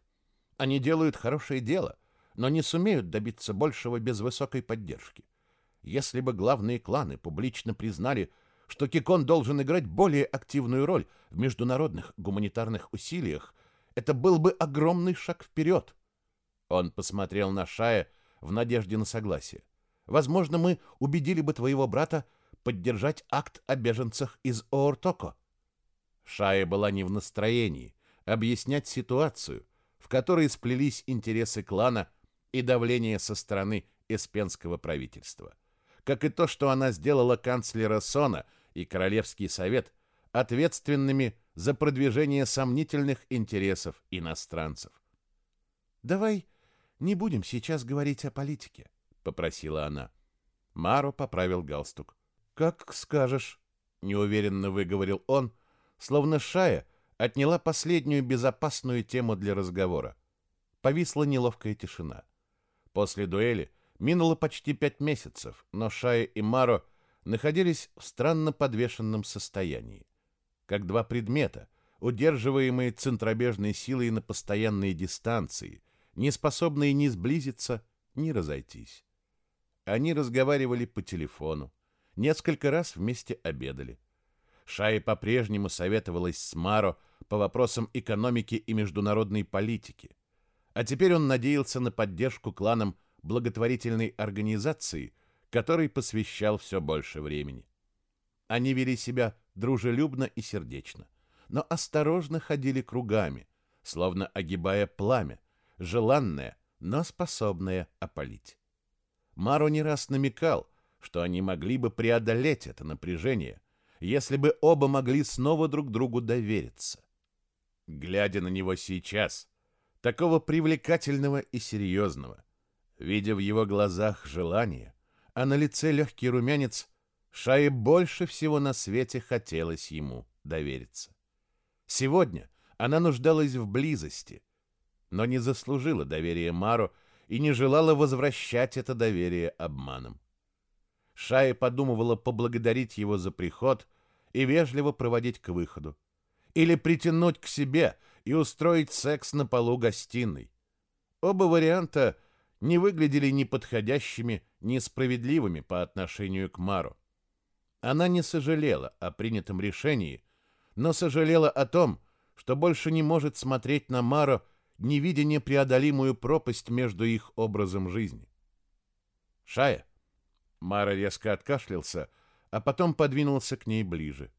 Они делают хорошее дело, но не сумеют добиться большего без высокой поддержки. Если бы главные кланы публично признали, что Кикон должен играть более активную роль в международных гуманитарных усилиях, это был бы огромный шаг вперед. Он посмотрел на Шая в надежде на согласие. Возможно, мы убедили бы твоего брата поддержать акт о беженцах из Оортоко. Шая была не в настроении объяснять ситуацию, в которой сплелись интересы клана и давление со стороны эспенского правительства. Как и то, что она сделала канцлера Сона – и Королевский совет ответственными за продвижение сомнительных интересов иностранцев. «Давай не будем сейчас говорить о политике», — попросила она. Маро поправил галстук. «Как скажешь», — неуверенно выговорил он, словно Шая отняла последнюю безопасную тему для разговора. Повисла неловкая тишина. После дуэли минуло почти пять месяцев, но Шая и Маро находились в странно подвешенном состоянии, как два предмета, удерживаемые центробежной силой на постоянной дистанции, не способные ни сблизиться, ни разойтись. Они разговаривали по телефону, несколько раз вместе обедали. Шай по-прежнему советовалась с Маро по вопросам экономики и международной политики. А теперь он надеялся на поддержку кланам благотворительной организации, которой посвящал все больше времени. Они вели себя дружелюбно и сердечно, но осторожно ходили кругами, словно огибая пламя, желанное, но способное опалить. Маро не раз намекал, что они могли бы преодолеть это напряжение, если бы оба могли снова друг другу довериться. Глядя на него сейчас, такого привлекательного и серьезного, видя в его глазах желание, а на лице легкий румянец, Шае больше всего на свете хотелось ему довериться. Сегодня она нуждалась в близости, но не заслужила доверия Мару и не желала возвращать это доверие обманом. Шая подумывала поблагодарить его за приход и вежливо проводить к выходу. Или притянуть к себе и устроить секс на полу гостиной. Оба варианта не выглядели ни подходящими, ни справедливыми по отношению к Мару. Она не сожалела о принятом решении, но сожалела о том, что больше не может смотреть на Мару, не видя непреодолимую пропасть между их образом жизни. «Шая!» Мара резко откашлялся, а потом подвинулся к ней ближе.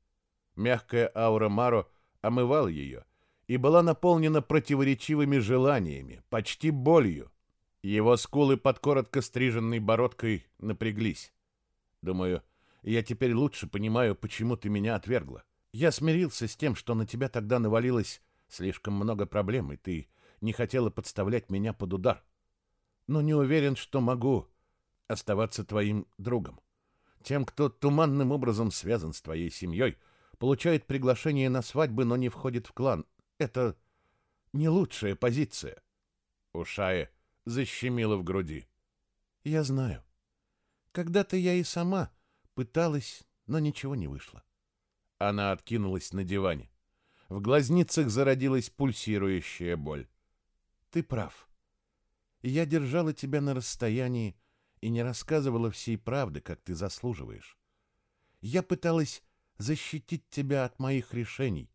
Мягкая аура Маро омывала ее и была наполнена противоречивыми желаниями, почти болью. Его скулы под коротко стриженной бородкой напряглись. Думаю, я теперь лучше понимаю, почему ты меня отвергла. Я смирился с тем, что на тебя тогда навалилось слишком много проблем, и ты не хотела подставлять меня под удар. Но не уверен, что могу оставаться твоим другом. Тем, кто туманным образом связан с твоей семьей, получает приглашение на свадьбы, но не входит в клан. Это не лучшая позиция. У Шаи защемило в груди. Я знаю. Когда-то я и сама пыталась, но ничего не вышло. Она откинулась на диване. В глазницах зародилась пульсирующая боль. Ты прав. Я держала тебя на расстоянии, и не рассказывала всей правды, как ты заслуживаешь. Я пыталась защитить тебя от моих решений,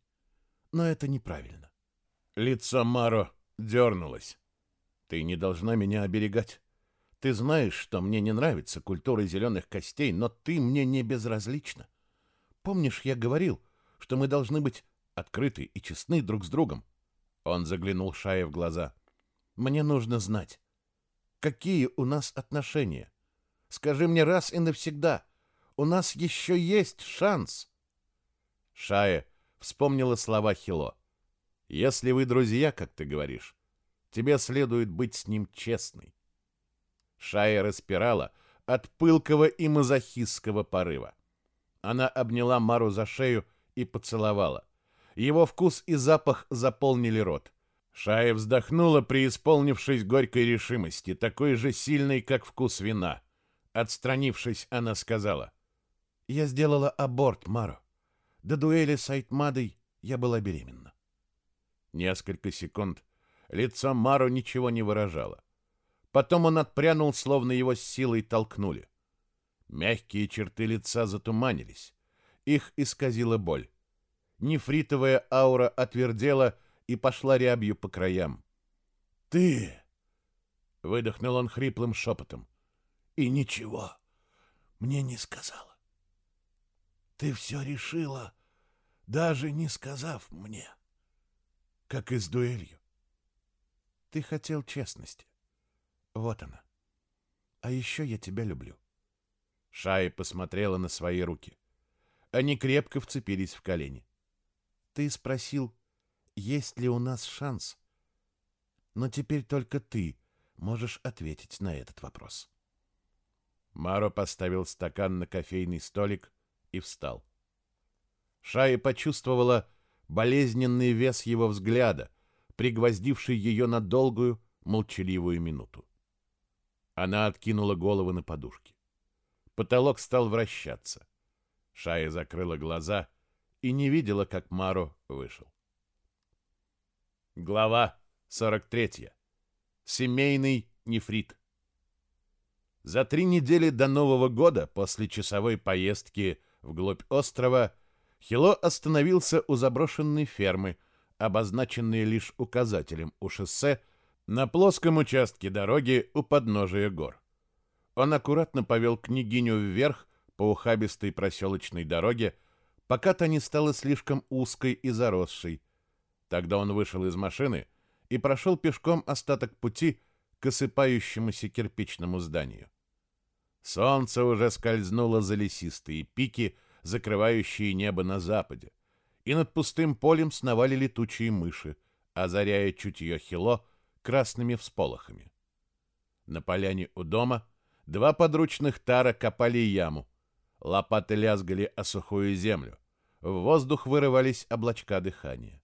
но это неправильно. Лицо Маро дернулось. Ты не должна меня оберегать. Ты знаешь, что мне не нравится культура зеленых костей, но ты мне не безразлична. Помнишь, я говорил, что мы должны быть открыты и честны друг с другом? Он заглянул Шае в глаза. Мне нужно знать, Какие у нас отношения? Скажи мне раз и навсегда. У нас еще есть шанс. Шая вспомнила слова Хило. Если вы друзья, как ты говоришь, тебе следует быть с ним честной. Шая распирала от пылкого и мазохистского порыва. Она обняла Мару за шею и поцеловала. Его вкус и запах заполнили рот. Шая вздохнула, преисполнившись горькой решимости, такой же сильной, как вкус вина. Отстранившись, она сказала. «Я сделала аборт, Маро. До дуэли с Айтмадой я была беременна». Несколько секунд лицо Маро ничего не выражало. Потом он отпрянул, словно его силой толкнули. Мягкие черты лица затуманились. Их исказила боль. Нефритовая аура отвердела, и пошла рябью по краям. «Ты!» — выдохнул он хриплым шепотом. «И ничего мне не сказала. Ты все решила, даже не сказав мне, как и с дуэлью. Ты хотел честности. Вот она. А еще я тебя люблю». Шая посмотрела на свои руки. Они крепко вцепились в колени. «Ты спросил, есть ли у нас шанс? Но теперь только ты можешь ответить на этот вопрос. Маро поставил стакан на кофейный столик и встал. Шая почувствовала болезненный вес его взгляда, пригвоздивший ее на долгую, молчаливую минуту. Она откинула голову на подушки. Потолок стал вращаться. Шая закрыла глаза и не видела, как Маро вышел. Глава 43. Семейный нефрит. За три недели до Нового года, после часовой поездки вглубь острова, Хило остановился у заброшенной фермы, обозначенной лишь указателем у шоссе, на плоском участке дороги у подножия гор. Он аккуратно повел княгиню вверх по ухабистой проселочной дороге, пока та не стала слишком узкой и заросшей, Тогда он вышел из машины и прошел пешком остаток пути к осыпающемуся кирпичному зданию. Солнце уже скользнуло за лесистые пики, закрывающие небо на западе, и над пустым полем сновали летучие мыши, озаряя чутье хило красными всполохами. На поляне у дома два подручных тара копали яму, лопаты лязгали о сухую землю, в воздух вырывались облачка дыхания.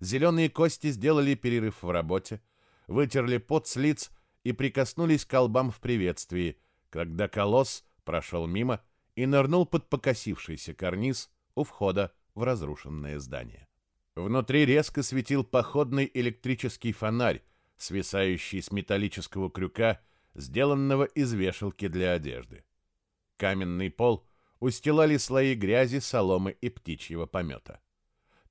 Зеленые кости сделали перерыв в работе, вытерли пот с лиц и прикоснулись к колбам в приветствии, когда колосс прошел мимо и нырнул под покосившийся карниз у входа в разрушенное здание. Внутри резко светил походный электрический фонарь, свисающий с металлического крюка, сделанного из вешалки для одежды. Каменный пол устилали слои грязи, соломы и птичьего помета.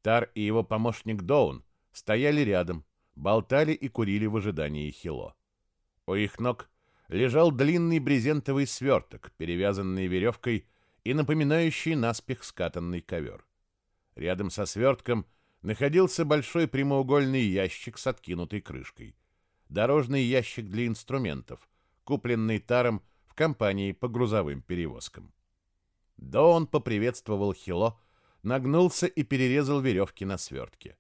Тар и его помощник Доун стояли рядом, болтали и курили в ожидании Хило. У их ног лежал длинный брезентовый сверток, перевязанный веревкой и напоминающий наспех скатанный ковер. Рядом со свертком находился большой прямоугольный ящик с откинутой крышкой. Дорожный ящик для инструментов, купленный Таром в компании по грузовым перевозкам. Доун поприветствовал Хило, нагнулся и перерезал веревки на свертке.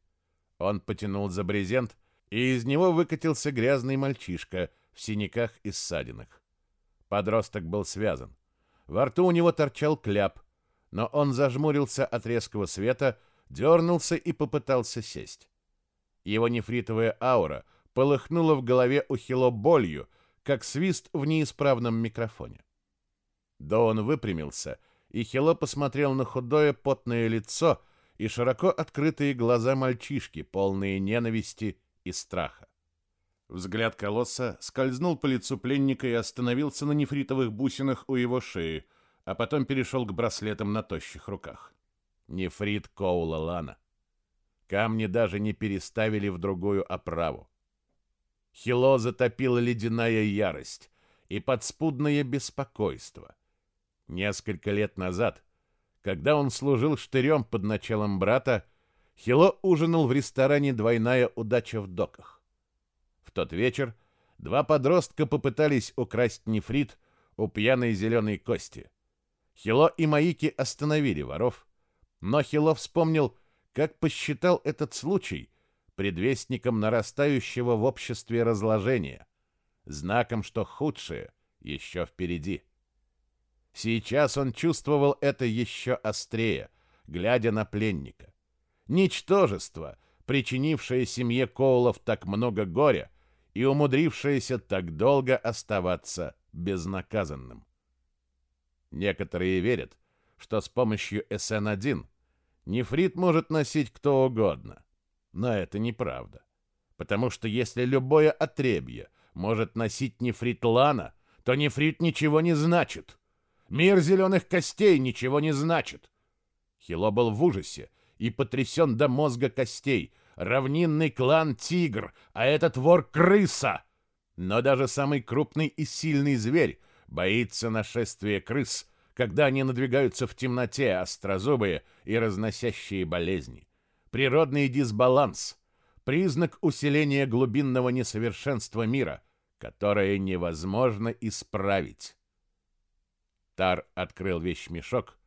Он потянул за брезент, и из него выкатился грязный мальчишка в синяках и ссадинах. Подросток был связан. Во рту у него торчал кляп, но он зажмурился от резкого света, дернулся и попытался сесть. Его нефритовая аура полыхнула в голове у Хило болью, как свист в неисправном микрофоне. Да он выпрямился и Хило посмотрел на худое потное лицо и широко открытые глаза мальчишки, полные ненависти и страха. Взгляд колосса скользнул по лицу пленника и остановился на нефритовых бусинах у его шеи, а потом перешел к браслетам на тощих руках. Нефрит Коула Лана. Камни даже не переставили в другую оправу. Хило затопила ледяная ярость и подспудное беспокойство. Несколько лет назад, когда он служил штырем под началом брата, Хило ужинал в ресторане «Двойная удача в доках». В тот вечер два подростка попытались украсть нефрит у пьяной зеленой кости. Хило и Маики остановили воров, но Хило вспомнил, как посчитал этот случай предвестником нарастающего в обществе разложения, знаком, что худшее еще впереди. Сейчас он чувствовал это еще острее, глядя на пленника. Ничтожество, причинившее семье Коулов так много горя и умудрившееся так долго оставаться безнаказанным. Некоторые верят, что с помощью СН-1 нефрит может носить кто угодно. Но это неправда. Потому что если любое отребье может носить нефрит лана, то нефрит ничего не значит. Мир зеленых костей ничего не значит. Хило был в ужасе и потрясен до мозга костей. Равнинный клан Тигр, а этот вор крыса. Но даже самый крупный и сильный зверь боится нашествия крыс, когда они надвигаются в темноте, острозубые и разносящие болезни. Природный дисбаланс — признак усиления глубинного несовершенства мира, которое невозможно исправить. Тар открыл вещмешок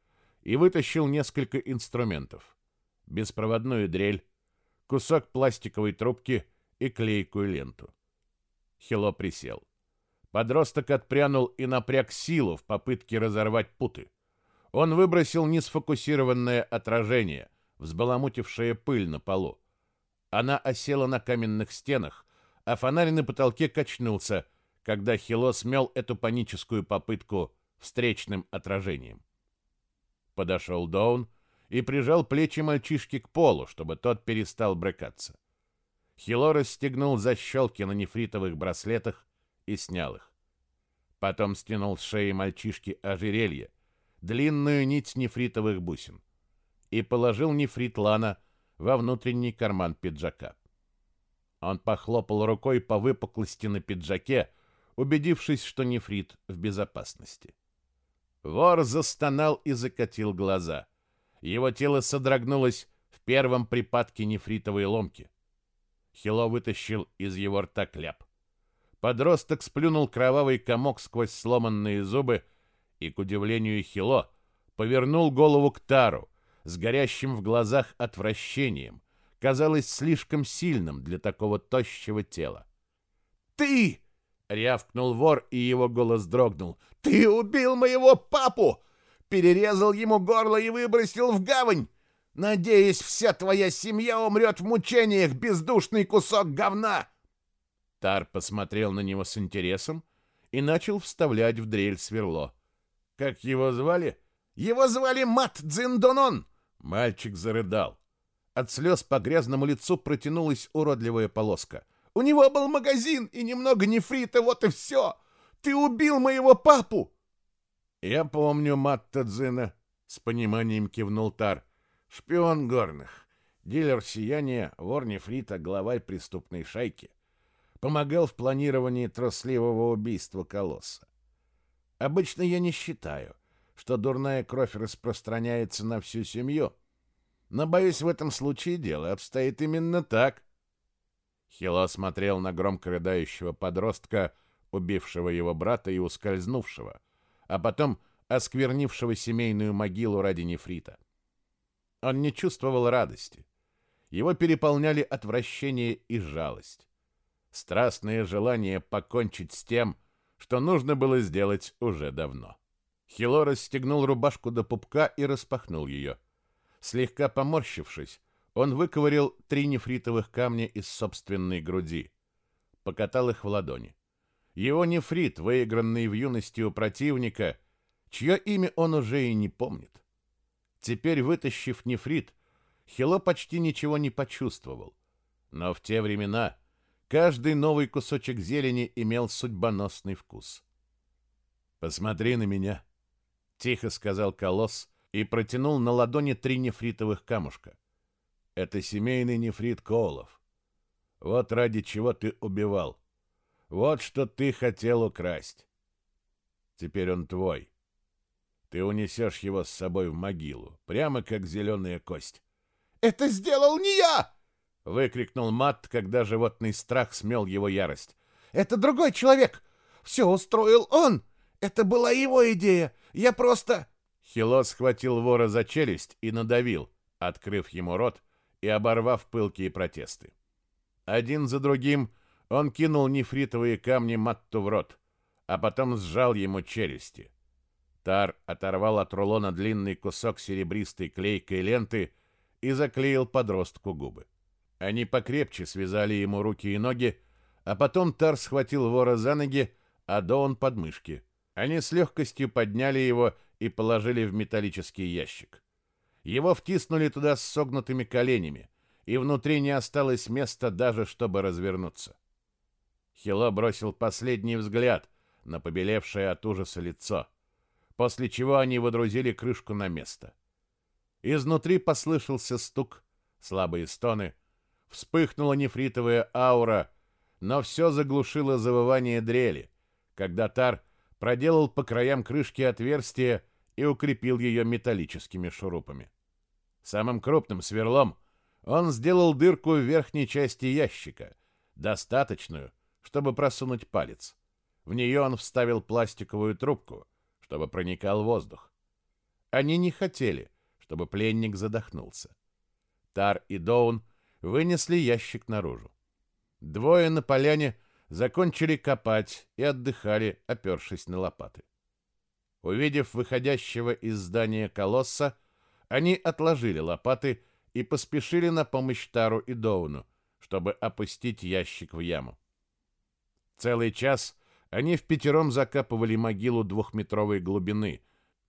и вытащил несколько инструментов. Беспроводную дрель, кусок пластиковой трубки и клейкую ленту. Хило присел. Подросток отпрянул и напряг силу в попытке разорвать путы. Он выбросил несфокусированное отражение, взбаламутившее пыль на полу. Она осела на каменных стенах, а фонарь на потолке качнулся, когда Хило смел эту паническую попытку встречным отражением. Подошел Доун и прижал плечи мальчишки к полу, чтобы тот перестал брыкаться. Хило расстегнул защелки на нефритовых браслетах и снял их. Потом стянул с шеи мальчишки ожерелье, длинную нить нефритовых бусин, и положил нефрит лана во внутренний карман пиджака. Он похлопал рукой по выпуклости на пиджаке, убедившись, что нефрит в безопасности. Вор застонал и закатил глаза. Его тело содрогнулось в первом припадке нефритовой ломки. Хило вытащил из его рта кляп. Подросток сплюнул кровавый комок сквозь сломанные зубы и, к удивлению Хило, повернул голову к Тару с горящим в глазах отвращением, казалось слишком сильным для такого тощего тела. «Ты!» — рявкнул вор, и его голос дрогнул. «Ты убил моего папу! Перерезал ему горло и выбросил в гавань! Надеюсь, вся твоя семья умрет в мучениях, бездушный кусок говна!» Тар посмотрел на него с интересом и начал вставлять в дрель сверло. «Как его звали?» «Его звали Мат Дзиндонон!» Мальчик зарыдал. От слез по грязному лицу протянулась уродливая полоска. «У него был магазин и немного нефрита, вот и все! Ты убил моего папу!» «Я помню Матта Дзина», — с пониманием кивнул Тар. «Шпион горных, дилер сияния, вор нефрита, главарь преступной шайки. Помогал в планировании трусливого убийства колосса. Обычно я не считаю, что дурная кровь распространяется на всю семью, но, боюсь, в этом случае дело обстоит именно так». Хило смотрел на громко рыдающего подростка, убившего его брата и ускользнувшего, а потом осквернившего семейную могилу ради нефрита. Он не чувствовал радости. Его переполняли отвращение и жалость. Страстное желание покончить с тем, что нужно было сделать уже давно. Хило расстегнул рубашку до пупка и распахнул ее. Слегка поморщившись, он выковырял три нефритовых камня из собственной груди, покатал их в ладони. Его нефрит, выигранный в юности у противника, чье имя он уже и не помнит. Теперь, вытащив нефрит, Хило почти ничего не почувствовал. Но в те времена каждый новый кусочек зелени имел судьбоносный вкус. «Посмотри на меня», — тихо сказал колосс и протянул на ладони три нефритовых камушка. «Это семейный нефрит Коулов. Вот ради чего ты убивал. Вот что ты хотел украсть. Теперь он твой. Ты унесешь его с собой в могилу, прямо как зеленая кость. «Это сделал не я!» — выкрикнул Мат, когда животный страх смел его ярость. «Это другой человек! Все устроил он! Это была его идея! Я просто...» Хило схватил вора за челюсть и надавил, открыв ему рот и оборвав пылкие протесты. Один за другим он кинул нефритовые камни Матту в рот, а потом сжал ему челюсти. Тар оторвал от рулона длинный кусок серебристой клейкой ленты и заклеил подростку губы. Они покрепче связали ему руки и ноги, а потом Тар схватил вора за ноги, а Доун под мышки. Они с легкостью подняли его и положили в металлический ящик. Его втиснули туда с согнутыми коленями, и внутри не осталось места даже, чтобы развернуться. Хило бросил последний взгляд на побелевшее от ужаса лицо, после чего они выдрузили крышку на место. Изнутри послышался стук, слабые стоны, вспыхнула нефритовая аура, но все заглушило завывание дрели, когда Тар проделал по краям крышки отверстие и укрепил ее металлическими шурупами. Самым крупным сверлом он сделал дырку в верхней части ящика, достаточную, чтобы просунуть палец. В нее он вставил пластиковую трубку, чтобы проникал воздух. Они не хотели, чтобы пленник задохнулся. Тар и Доун вынесли ящик наружу. Двое на поляне закончили копать и отдыхали, опершись на лопаты. Увидев выходящего из здания колосса, они отложили лопаты и поспешили на помощь Тару и Доуну, чтобы опустить ящик в яму. Целый час они в пятером закапывали могилу двухметровой глубины,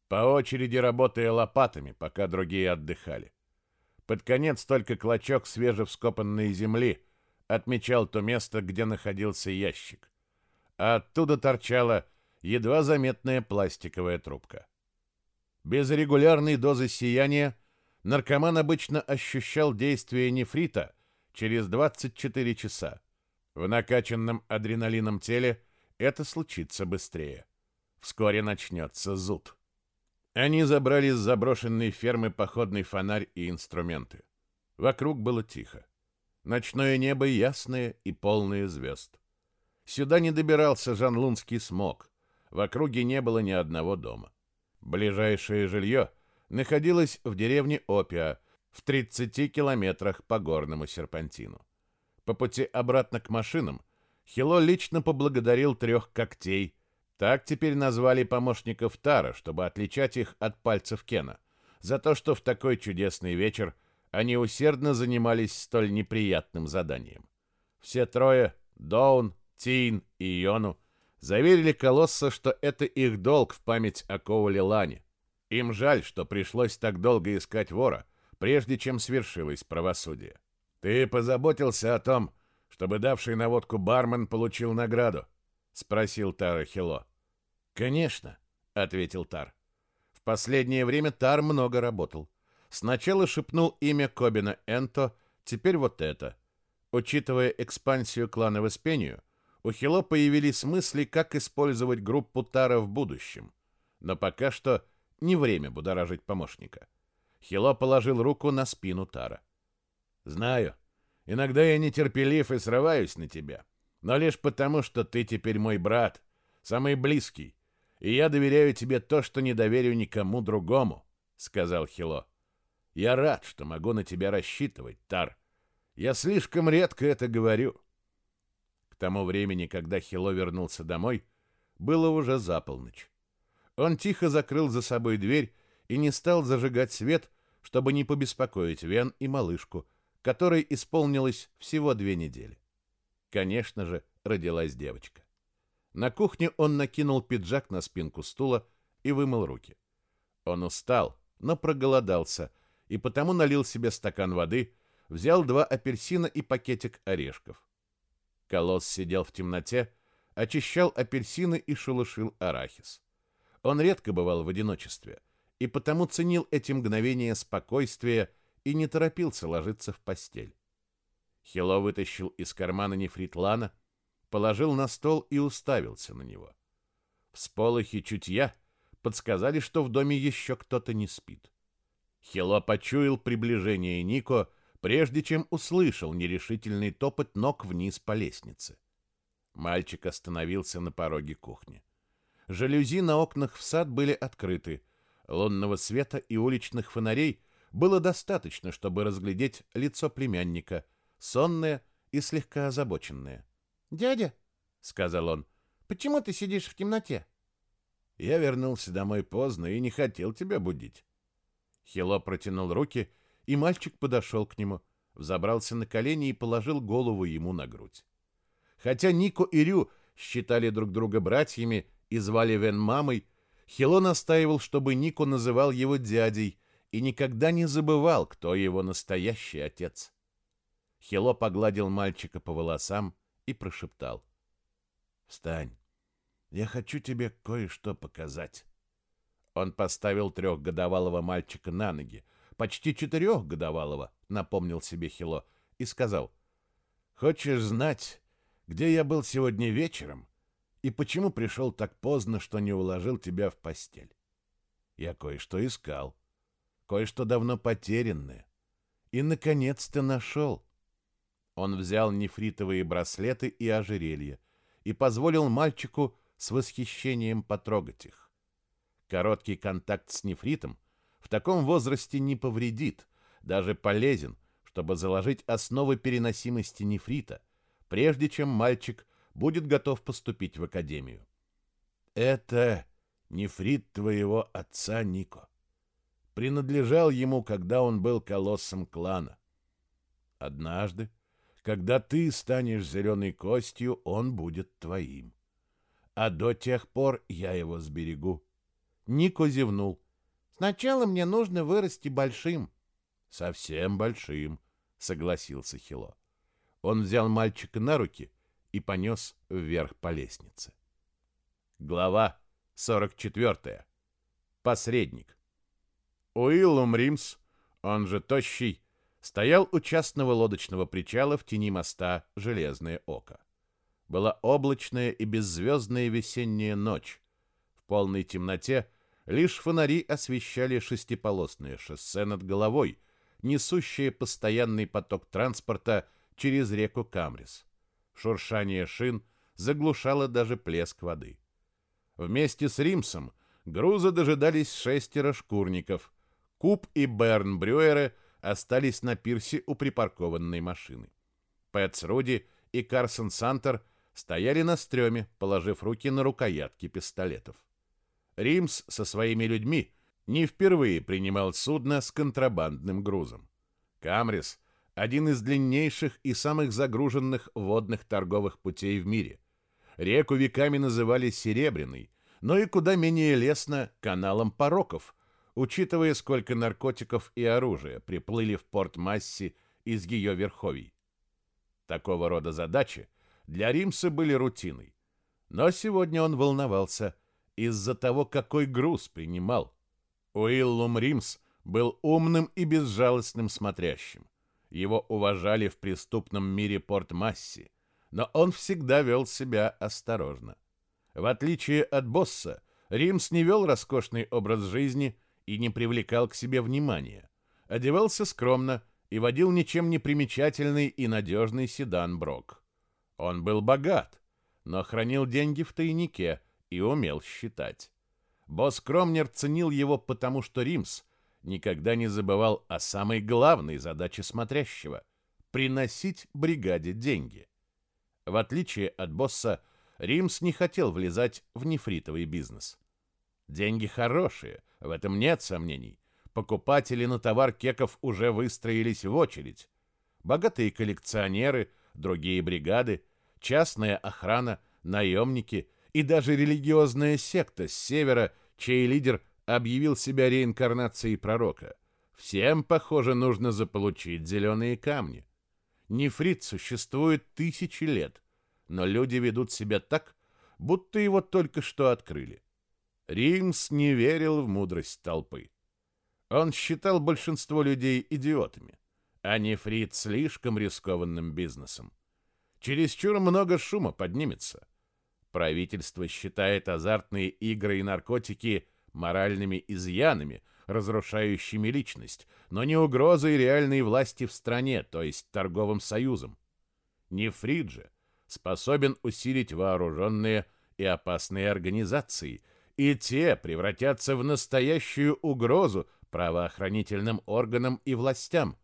по очереди работая лопатами, пока другие отдыхали. Под конец только клочок свежевскопанной земли отмечал то место, где находился ящик. А оттуда торчала едва заметная пластиковая трубка. Без регулярной дозы сияния наркоман обычно ощущал действие нефрита через 24 часа. В накачанном адреналином теле это случится быстрее. Вскоре начнется зуд. Они забрали с заброшенной фермы походный фонарь и инструменты. Вокруг было тихо. Ночное небо ясное и полное звезд. Сюда не добирался жанлунский смог. В округе не было ни одного дома. Ближайшее жилье находилось в деревне Опиа, в 30 километрах по горному серпантину. По пути обратно к машинам Хило лично поблагодарил трех когтей. Так теперь назвали помощников Тара, чтобы отличать их от пальцев Кена, за то, что в такой чудесный вечер они усердно занимались столь неприятным заданием. Все трое, Доун, Тин и Йону, заверили Колосса, что это их долг в память о Коуле Лане. Им жаль, что пришлось так долго искать вора, прежде чем свершилось правосудие. «Ты позаботился о том, чтобы давший наводку бармен получил награду?» — спросил Тара Хило. «Конечно», — ответил Тар. В последнее время Тар много работал. Сначала шепнул имя Кобина Энто, теперь вот это. Учитывая экспансию клана в Испению, у Хило появились мысли, как использовать группу Тара в будущем. Но пока что не время будоражить помощника. Хило положил руку на спину Тара. «Знаю, иногда я нетерпелив и срываюсь на тебя, но лишь потому, что ты теперь мой брат, самый близкий, и я доверяю тебе то, что не доверю никому другому», — сказал Хило. Я рад, что могу на тебя рассчитывать, Тар. Я слишком редко это говорю. К тому времени, когда Хило вернулся домой, было уже за полночь. Он тихо закрыл за собой дверь и не стал зажигать свет, чтобы не побеспокоить Вен и малышку, которой исполнилось всего две недели. Конечно же, родилась девочка. На кухне он накинул пиджак на спинку стула и вымыл руки. Он устал, но проголодался — и потому налил себе стакан воды, взял два апельсина и пакетик орешков. Колосс сидел в темноте, очищал апельсины и шелушил арахис. Он редко бывал в одиночестве, и потому ценил эти мгновения спокойствия и не торопился ложиться в постель. Хило вытащил из кармана нефрит лана, положил на стол и уставился на него. Всполохи чутья подсказали, что в доме еще кто-то не спит. Хило почуял приближение Нико, прежде чем услышал нерешительный топот ног вниз по лестнице. Мальчик остановился на пороге кухни. Жалюзи на окнах в сад были открыты. Лунного света и уличных фонарей было достаточно, чтобы разглядеть лицо племянника, сонное и слегка озабоченное. «Дядя», — сказал он, — «почему ты сидишь в темноте?» «Я вернулся домой поздно и не хотел тебя будить. Хило протянул руки, и мальчик подошел к нему, взобрался на колени и положил голову ему на грудь. Хотя Нико и Рю считали друг друга братьями и звали Вен мамой, Хило настаивал, чтобы Нико называл его дядей и никогда не забывал, кто его настоящий отец. Хило погладил мальчика по волосам и прошептал. «Встань, я хочу тебе кое-что показать». Он поставил трехгодовалого мальчика на ноги, почти четырехгодовалого, напомнил себе Хило, и сказал, «Хочешь знать, где я был сегодня вечером и почему пришел так поздно, что не уложил тебя в постель? Я кое-что искал, кое-что давно потерянное, и, наконец-то, нашел». Он взял нефритовые браслеты и ожерелье и позволил мальчику с восхищением потрогать их. Короткий контакт с нефритом в таком возрасте не повредит, даже полезен, чтобы заложить основы переносимости нефрита, прежде чем мальчик будет готов поступить в академию. Это нефрит твоего отца Нико. Принадлежал ему, когда он был колоссом клана. Однажды, когда ты станешь зеленой костью, он будет твоим. А до тех пор я его сберегу. Нико зевнул. «Сначала мне нужно вырасти большим». «Совсем большим», — согласился Хило. Он взял мальчика на руки и понес вверх по лестнице. Глава 44. Посредник. Уиллум Римс, он же Тощий, стоял у частного лодочного причала в тени моста Железное Око. Была облачная и беззвездная весенняя ночь. В полной темноте лишь фонари освещали шестиполосное шоссе над головой, несущее постоянный поток транспорта через реку Камрис. Шуршание шин заглушало даже плеск воды. Вместе с Римсом груза дожидались шестеро шкурников. Куб и Берн Брюеры остались на пирсе у припаркованной машины. Пэтс Руди и Карсон Сантер стояли на стреме, положив руки на рукоятки пистолетов. Римс со своими людьми не впервые принимал судно с контрабандным грузом. Камрис – один из длиннейших и самых загруженных водных торговых путей в мире. Реку веками называли Серебряной, но и куда менее лестно каналом пороков, учитывая, сколько наркотиков и оружия приплыли в порт Масси из ее верховий. Такого рода задачи для Римса были рутиной. Но сегодня он волновался из-за того, какой груз принимал. Уиллум Римс был умным и безжалостным смотрящим. Его уважали в преступном мире порт Масси – но он всегда вел себя осторожно. В отличие от босса, Римс не вел роскошный образ жизни и не привлекал к себе внимания. Одевался скромно и водил ничем не примечательный и надежный седан Брок. Он был богат, но хранил деньги в тайнике и умел считать. Босс Кромнер ценил его потому, что Римс никогда не забывал о самой главной задаче смотрящего — приносить бригаде деньги. В отличие от босса, Римс не хотел влезать в нефритовый бизнес. Деньги хорошие, в этом нет сомнений. Покупатели на товар кеков уже выстроились в очередь. Богатые коллекционеры, другие бригады, частная охрана, наемники и даже религиозная секта с севера, чей лидер объявил себя реинкарнацией пророка. Всем, похоже, нужно заполучить зеленые камни. Нефрит существует тысячи лет, но люди ведут себя так, будто его только что открыли. Римс не верил в мудрость толпы. Он считал большинство людей идиотами, а нефрит слишком рискованным бизнесом. Чересчур много шума поднимется. Правительство считает азартные игры и наркотики моральными изъянами, разрушающими личность, но не угрозой реальной власти в стране, то есть торговым союзом. Нефрит же способен усилить вооруженные и опасные организации, и те превратятся в настоящую угрозу правоохранительным органам и властям.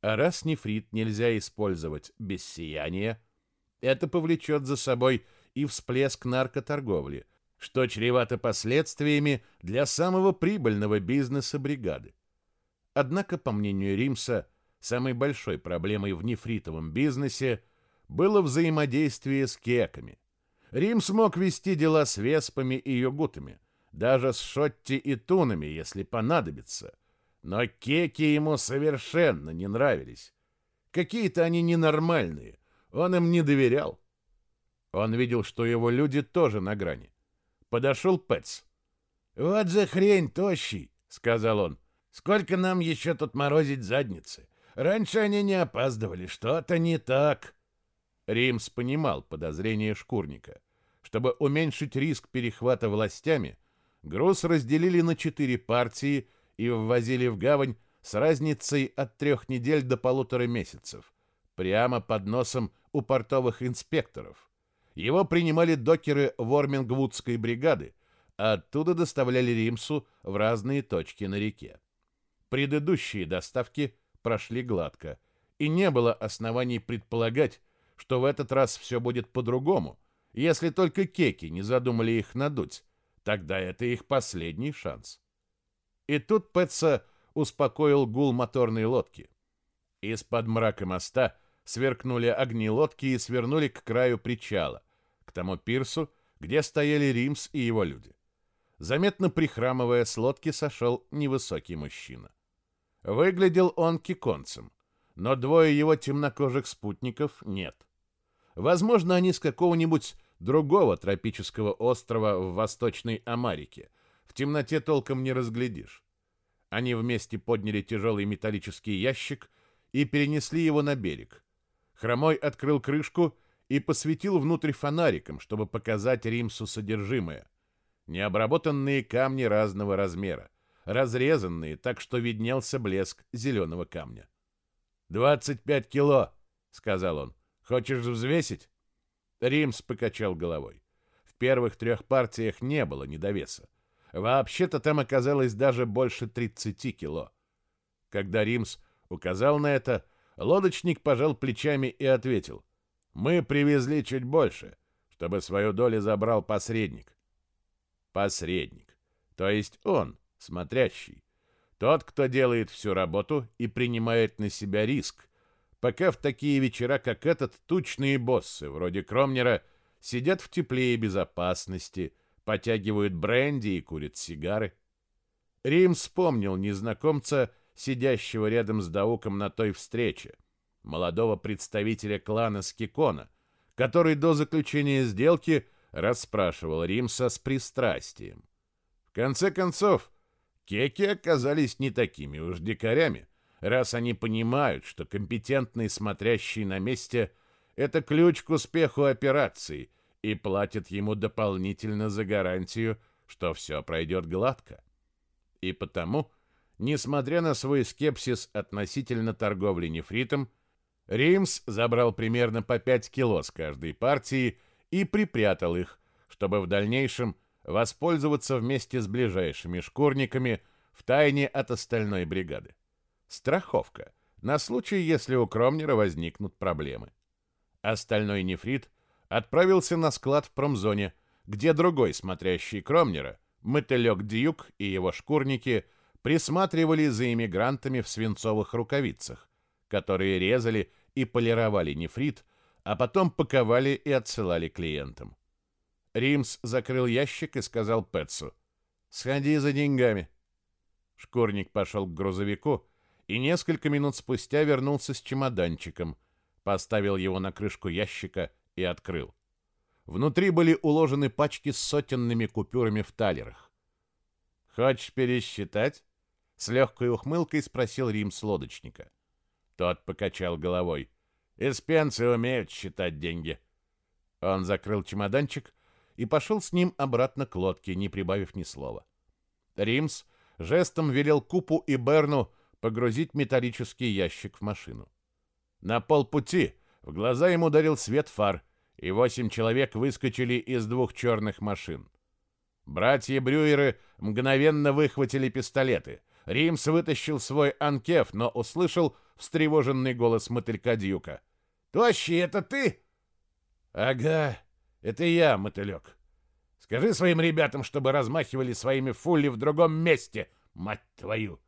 А раз нефрит нельзя использовать без сияния, это повлечет за собой и всплеск наркоторговли – что чревато последствиями для самого прибыльного бизнеса бригады. Однако, по мнению Римса, самой большой проблемой в нефритовом бизнесе было взаимодействие с кеками. Римс мог вести дела с веспами и йогутами, даже с шотти и тунами, если понадобится. Но кеки ему совершенно не нравились. Какие-то они ненормальные, он им не доверял. Он видел, что его люди тоже на грани. Подошел Пэтс. «Вот же хрень, тощий!» — сказал он. «Сколько нам еще тут морозить задницы? Раньше они не опаздывали, что-то не так». Римс понимал подозрение шкурника. Чтобы уменьшить риск перехвата властями, груз разделили на четыре партии и ввозили в гавань с разницей от трех недель до полутора месяцев, прямо под носом у портовых инспекторов. Его принимали докеры Вормингвудской бригады, а оттуда доставляли Римсу в разные точки на реке. Предыдущие доставки прошли гладко, и не было оснований предполагать, что в этот раз все будет по-другому, если только кеки не задумали их надуть, тогда это их последний шанс. И тут Пэтса успокоил гул моторной лодки. Из-под мрака моста сверкнули огни лодки и свернули к краю причала, к тому пирсу, где стояли Римс и его люди. Заметно прихрамывая с лодки сошел невысокий мужчина. Выглядел он киконцем, но двое его темнокожих спутников нет. Возможно, они с какого-нибудь другого тропического острова в Восточной Америке. В темноте толком не разглядишь. Они вместе подняли тяжелый металлический ящик и перенесли его на берег. Хромой открыл крышку и посветил внутрь фонариком, чтобы показать Римсу содержимое. Необработанные камни разного размера, разрезанные, так что виднелся блеск зеленого камня. «Двадцать пять кило», — сказал он. «Хочешь взвесить?» Римс покачал головой. В первых трех партиях не было недовеса. Вообще-то там оказалось даже больше 30 кило. Когда Римс указал на это, лодочник пожал плечами и ответил. «Мы привезли чуть больше, чтобы свою долю забрал посредник». Посредник. То есть он, смотрящий. Тот, кто делает всю работу и принимает на себя риск, пока в такие вечера, как этот, тучные боссы, вроде Кромнера, сидят в тепле и безопасности, потягивают бренди и курят сигары. Рим вспомнил незнакомца, сидящего рядом с Дауком на той встрече, молодого представителя клана Скикона, который до заключения сделки расспрашивал Римса с пристрастием. В конце концов, кеки оказались не такими уж дикарями, раз они понимают, что компетентный смотрящий на месте – это ключ к успеху операции и платят ему дополнительно за гарантию, что все пройдет гладко. И потому, несмотря на свой скепсис относительно торговли нефритом, Римс забрал примерно по 5 кило с каждой партии и припрятал их, чтобы в дальнейшем воспользоваться вместе с ближайшими шкурниками в тайне от остальной бригады. Страховка. На случай, если у Кромнера возникнут проблемы. Остальной нефрит отправился на склад в промзоне, где другой смотрящий Кромнера, мотылек Дьюк и его шкурники присматривали за иммигрантами в свинцовых рукавицах, которые резали и полировали нефрит, а потом паковали и отсылали клиентам. Римс закрыл ящик и сказал Пэтсу, «Сходи за деньгами». Шкурник пошел к грузовику, и несколько минут спустя вернулся с чемоданчиком, поставил его на крышку ящика и открыл. Внутри были уложены пачки с сотенными купюрами в талерах. «Хочешь пересчитать?» — с легкой ухмылкой спросил Рим с лодочника. Тот покачал головой. «Испенцы умеют считать деньги». Он закрыл чемоданчик и пошел с ним обратно к лодке, не прибавив ни слова. Римс жестом велел Купу и Берну погрузить металлический ящик в машину. На полпути в глаза ему ударил свет фар, и восемь человек выскочили из двух черных машин. Братья Брюеры мгновенно выхватили пистолеты. Римс вытащил свой анкеф, но услышал встревоженный голос мотылька Дьюка. «Тощий, это ты?» «Ага, это я, мотылек. Скажи своим ребятам, чтобы размахивали своими фулли в другом месте, мать твою!»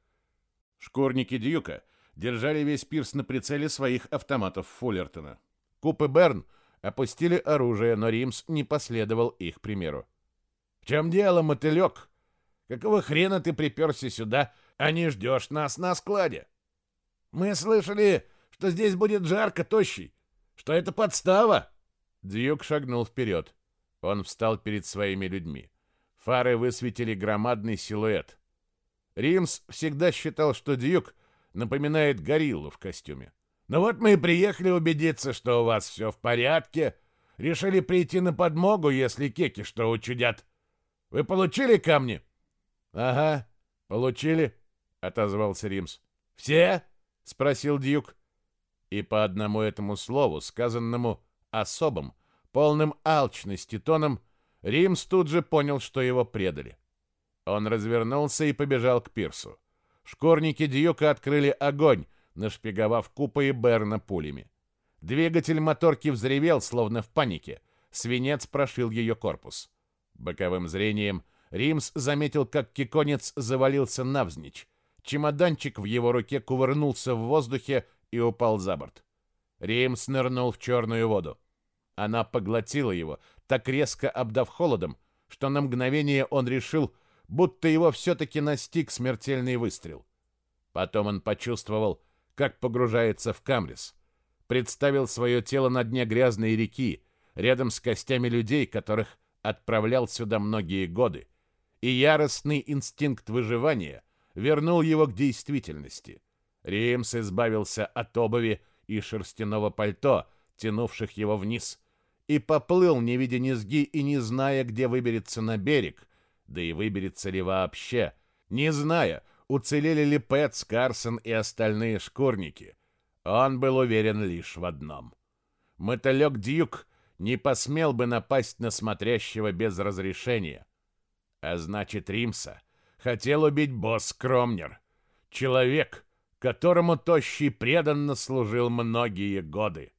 Шкурники Дьюка держали весь пирс на прицеле своих автоматов Фуллертона. Куп и Берн опустили оружие, но Римс не последовал их примеру. «В чем дело, мотылек? Какого хрена ты приперся сюда, а не ждешь нас на складе?» «Мы слышали, что здесь будет жарко, тощий, что это подстава!» Дьюк шагнул вперед. Он встал перед своими людьми. Фары высветили громадный силуэт. Римс всегда считал, что Дьюк напоминает гориллу в костюме. «Ну вот мы и приехали убедиться, что у вас все в порядке. Решили прийти на подмогу, если кеки что учудят. Вы получили камни?» «Ага, получили», — отозвался Римс. «Все?» — спросил Дьюк. И по одному этому слову, сказанному особым, полным алчности тоном, Римс тут же понял, что его предали. Он развернулся и побежал к пирсу. Шкорники Дьюка открыли огонь, нашпиговав Купа и Берна пулями. Двигатель моторки взревел, словно в панике. Свинец прошил ее корпус. Боковым зрением Римс заметил, как киконец завалился навзничь. Чемоданчик в его руке кувырнулся в воздухе и упал за борт. Римс нырнул в черную воду. Она поглотила его, так резко обдав холодом, что на мгновение он решил, будто его все-таки настиг смертельный выстрел. Потом он почувствовал, как погружается в Камрис. Представил свое тело на дне грязной реки, рядом с костями людей, которых отправлял сюда многие годы. И яростный инстинкт выживания вернул его к действительности. Римс избавился от обуви и шерстяного пальто, тянувших его вниз, и поплыл, не видя низги и не зная, где выберется на берег, да и выберется ли вообще, не зная, уцелели ли Пэт, Скарсон и остальные шкурники. Он был уверен лишь в одном. Мотылек Дьюк не посмел бы напасть на смотрящего без разрешения. А значит, Римса хотел убить босс Кромнер. Человек, которому Тощий преданно служил многие годы.